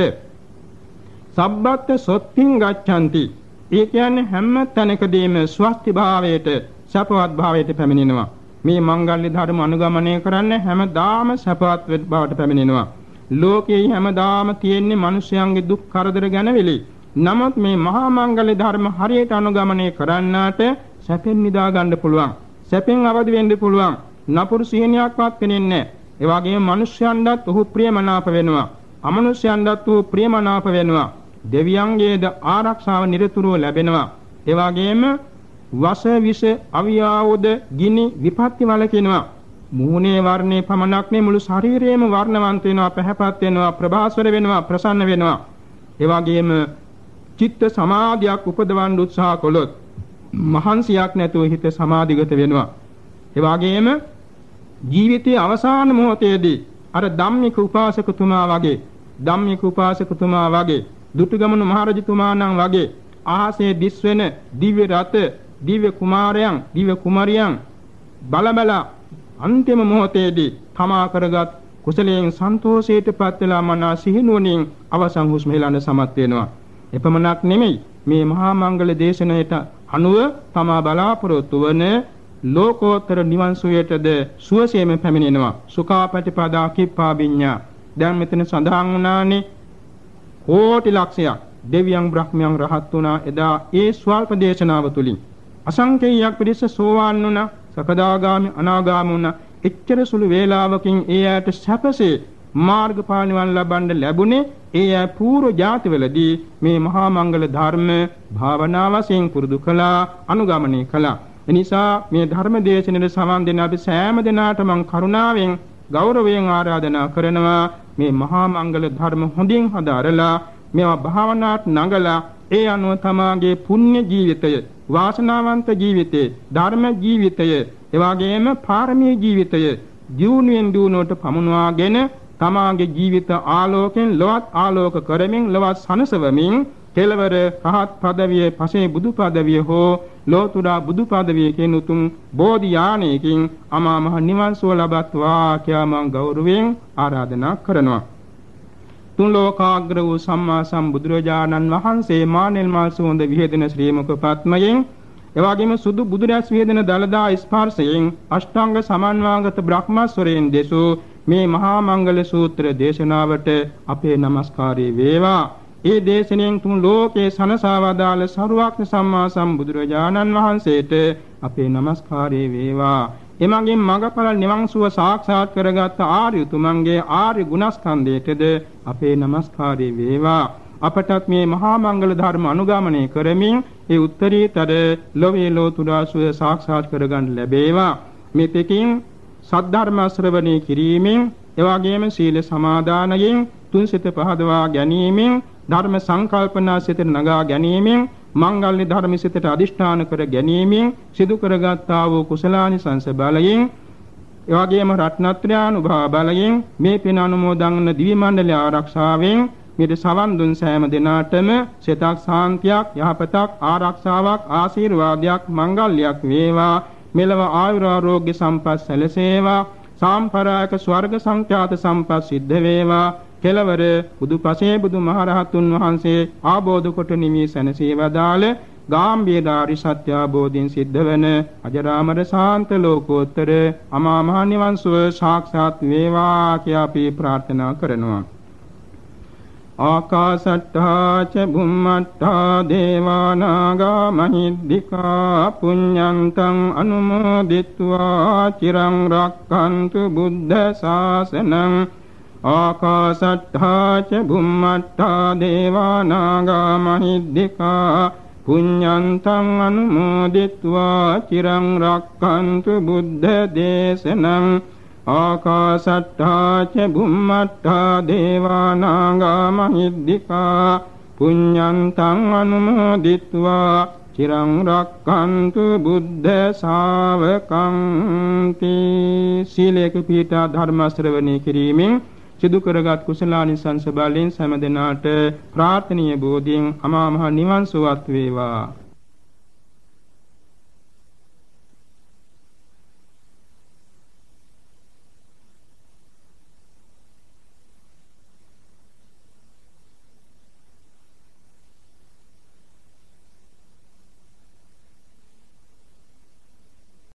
සබ්බත් සොත්තිං ගච්ඡanti. ඒ කියන්නේ හැම තැනකදීම ස්වස්ති භාවයට සපවත් භාවයට පැමිණෙනවා. මේ මංගල්‍ය ධර්ම අනුගමනය කරන්න හැමදාම සපවත් බවට පැමිණෙනවා. ලෝකයේ හැමදාම තියෙන්නේ මිනිස්යන්ගේ දුක් කරදර ගැනවිලි නමුත් මේ මහා මංගල්‍ය ධර්ම හරියට අනුගමනය කරන්නාට සැපෙන් නිදා ගන්න පුළුවන් සැපෙන් අවදි වෙන්න පුළුවන්. නපුරු සිහිනයක්වත් පෙනෙන්නේ නැහැ. ඒ වගේම මිනිස්යන්ටත් ඔහු ප්‍රියමනාප වෙනවා. අමනුෂ්‍යයන්ටත් ඔහු ප්‍රියමනාප වෙනවා. දෙවියන්ගේද ආරක්ෂාව නිරතුරුව ලැබෙනවා. ඒ වගේම වස විස අවියාවෝද ගිනි විපත්ති වලකිනවා. මූණේ වර්ණේ පමණක් නෙමෙයි මුළු ශරීරයේම වර්ණවන්ත වෙනවා, පැහැපත් වෙනවා, ප්‍රභාස්වර වෙනවා, ප්‍රසන්න වෙනවා. ඒ වගේම චිත්ත සමාධියක් උපදවන්න උත්සාහ කළොත් මහන්සියක් නැතුව හිත සමාධිගත වෙනවා. ඒ වගේම ජීවිතයේ අවසාන මොහොතේදී අර ධම්මික උපාසකතුමා වගේ ධම්මික උපාසකතුමා වගේ දුටුගමන මහරජතුමාණන් වගේ ආසේ දිස්වෙන දිව්‍ය රත දිව්‍ය කුමාරයන් දිව්‍ය කුමාරියන් බලබල අන්තිම මොහොතේදී තමා කරගත් කුසලයෙන් සන්තෝෂයටපත් වෙලා මනා සිහිනුවණින් අවසන් හුස්ම හෙලන්න සමත් වෙනවා. එපමණක් නෙමෙයි. මේ මහා මංගල දේශනාවට අනුව තමා බලාපොරොත්තු වන ලෝකෝත්තර නිවන් සුවයටද සුවසේම පැමිණෙනවා. සුඛාපටිපදා කිප්පාබිඤ්ඤා දැන් මෙතන සඳහන් වුණානේ කෝටි ලක්ෂයක් දෙවියන් බ්‍රහ්මයන් රහත් වුණා. එදා ඒ ස්වල්ප දේශනාව තුලින්. අසංකේයයක් පිරිස සෝවාන් වුණා. සකදාගාමි අනාගාමි වුණා. එච්චර සුළු වේලාවකින් ඒ ඇයට සැපසේ මාර්ගඵල නිවන් ලබන්න ලැබුණේ ඒ අය පූර්ව ජාතිවලදී මේ මහා මංගල ධර්ම භාවනා වශයෙන් පුරුදු කළා අනුගමනය කළා. එනිසා මේ ධර්ම දේශනෙට සමන් දෙන අපි සෑම දිනාටම කරුණාවෙන් ගෞරවයෙන් ආරාධනා කරනවා මේ මහා මංගල ධර්ම හොඳින් හදාරලා මේවා භාවනාට නඟලා ඒ අනුව තමාගේ පුණ්‍ය ජීවිතය වාසනාවන්ත ජීවිතය ධර්ම ජීවිතය එවාගේම පාරමී ජීවිතය දියුණුවෙන් දියුණුවට පමුණවාගෙන තමාගේ ජීවිත ආලෝකයෙන් ලවත් ආලෝක කරමින් ලවත් සනසවමින් කෙලවර රහත් පදවිය පසේ බුදු පදවිය හෝ ලෝතුරා බුදු පදවිය කියන උතුම් බෝධි ඥානයකින් අමා මහ නිවන් සුව ලබත්වා කියා මම ගෞරවයෙන් ආරාධනා කරනවා. තුන් ලෝකාග්‍ර වූ සම්මා සම්බුදුරජාණන් වහන්සේ මානෙල් මල් සුවඳ විහෙදෙන ශ්‍රී මුඛ පත්මයෙන් එවාගෙම සුදු බුදුරැස් විහෙදෙන දලදා ස්පර්ශයෙන් අෂ්ටාංග සමන්වාගත බ්‍රහ්මස්වරයෙන් දෙසූ මේ මහා මංගල සූත්‍ර දේශනාවට අපේ নমස්කාරය වේවා. ඒ දේශනෙන් තුන් ලෝකේ සනසවදාල සරුවක්න සම්මා සම්බුදුරජාණන් වහන්සේට අපේ নমස්කාරය වේවා. එමගින් මඟඵල නිවන් සුව සාක්ෂාත් කරගත් ආර්ය උතුමන්ගේ ආර්ය ගුණස්කන්ධයටද අපේ নমස්කාරය වේවා. අපටත් මේ මහා මංගල ධර්ම අනුගමනය කරමින් ඒ උත්තරීතර ලෝවේ ලෝතුරා සුව සාක්ෂාත් කරගන්න ලැබේවා. මෙතෙකින් සද්ධර්ම ශ්‍රවණය කිරීමෙන් එවාගේම සීල සමාදානයෙන් තුන් සිත පහදවා ගැනීමෙන් ධර්ම සංකල්පනා සිතට නගා ගැනීමෙන් මංගල්‍ය ධර්ම සිතට අදිෂ්ඨාන කර ගැනීමෙන් සිදු කරගත්තා වූ කුසලානිසංස බලයෙන් එවාගේම රත්නත්‍රානුභව බලයෙන් මේ පින අනුමෝදන් දිවි මණ්ඩල ආරක්ෂාවෙන් මෙද සවන් දුන් සෑම දිනාටම සිතක් සාන්තියක් යහපතක් ආරක්ෂාවක් ආශිර්වාදයක් මංගල්‍යයක් වේවා. මෙලව ආයුරාෝග්‍ය සම්පත් සැලසේවා. සාම්පරායක ස්වර්ග සංඛ්‍යාත සම්පත් සිද්ධ වේවා. කෙලවර බුදුපසේ බුදුමහරහතුන් වහන්සේ ආબોධ කොට නිමි සැනසී වදාළ ගාම්භීරාරි සත්‍ය අවබෝධයෙන් සිද්ධ වන අජරාමර ශාන්ත ලෝකෝත්තර අමා මහ නිවන් සුව සාක්ෂාත් වේවා කියා අපි ප්‍රාර්ථනා කරනවා. ආකාශට්ටා ච බුම්මට්ටා දේවානාගා මහිද්దికා පුඤ්ඤන්තං අනුමෝදිත්වා චිරං රක්칸තු බුද්ධ ශාසනං ආකාශට්ටා ච බුම්මට්ටා දේවානාගා මහිද්దికා පුඤ්ඤන්තං අනුමෝදිත්වා චිරං රක්칸තු බුද්ධ දේශනං ආකාසට්ඨා ච බුම්මට්ඨා දේවානාගා මහිද්దికා පුඤ්ඤන්තං අනුමෝදිත්වා චිරං රක්칸තු බුද්ධ ශාවකං සීලේක පීඨා ධර්ම ශ්‍රවණය කිරීමෙන් සිදු කරගත් කුසලානිසංස බලෙන් සෑම දිනාට ප්‍රාර්ථනීය බෝධියෙන් අමා මහ නිවන් සුවත් වේවා.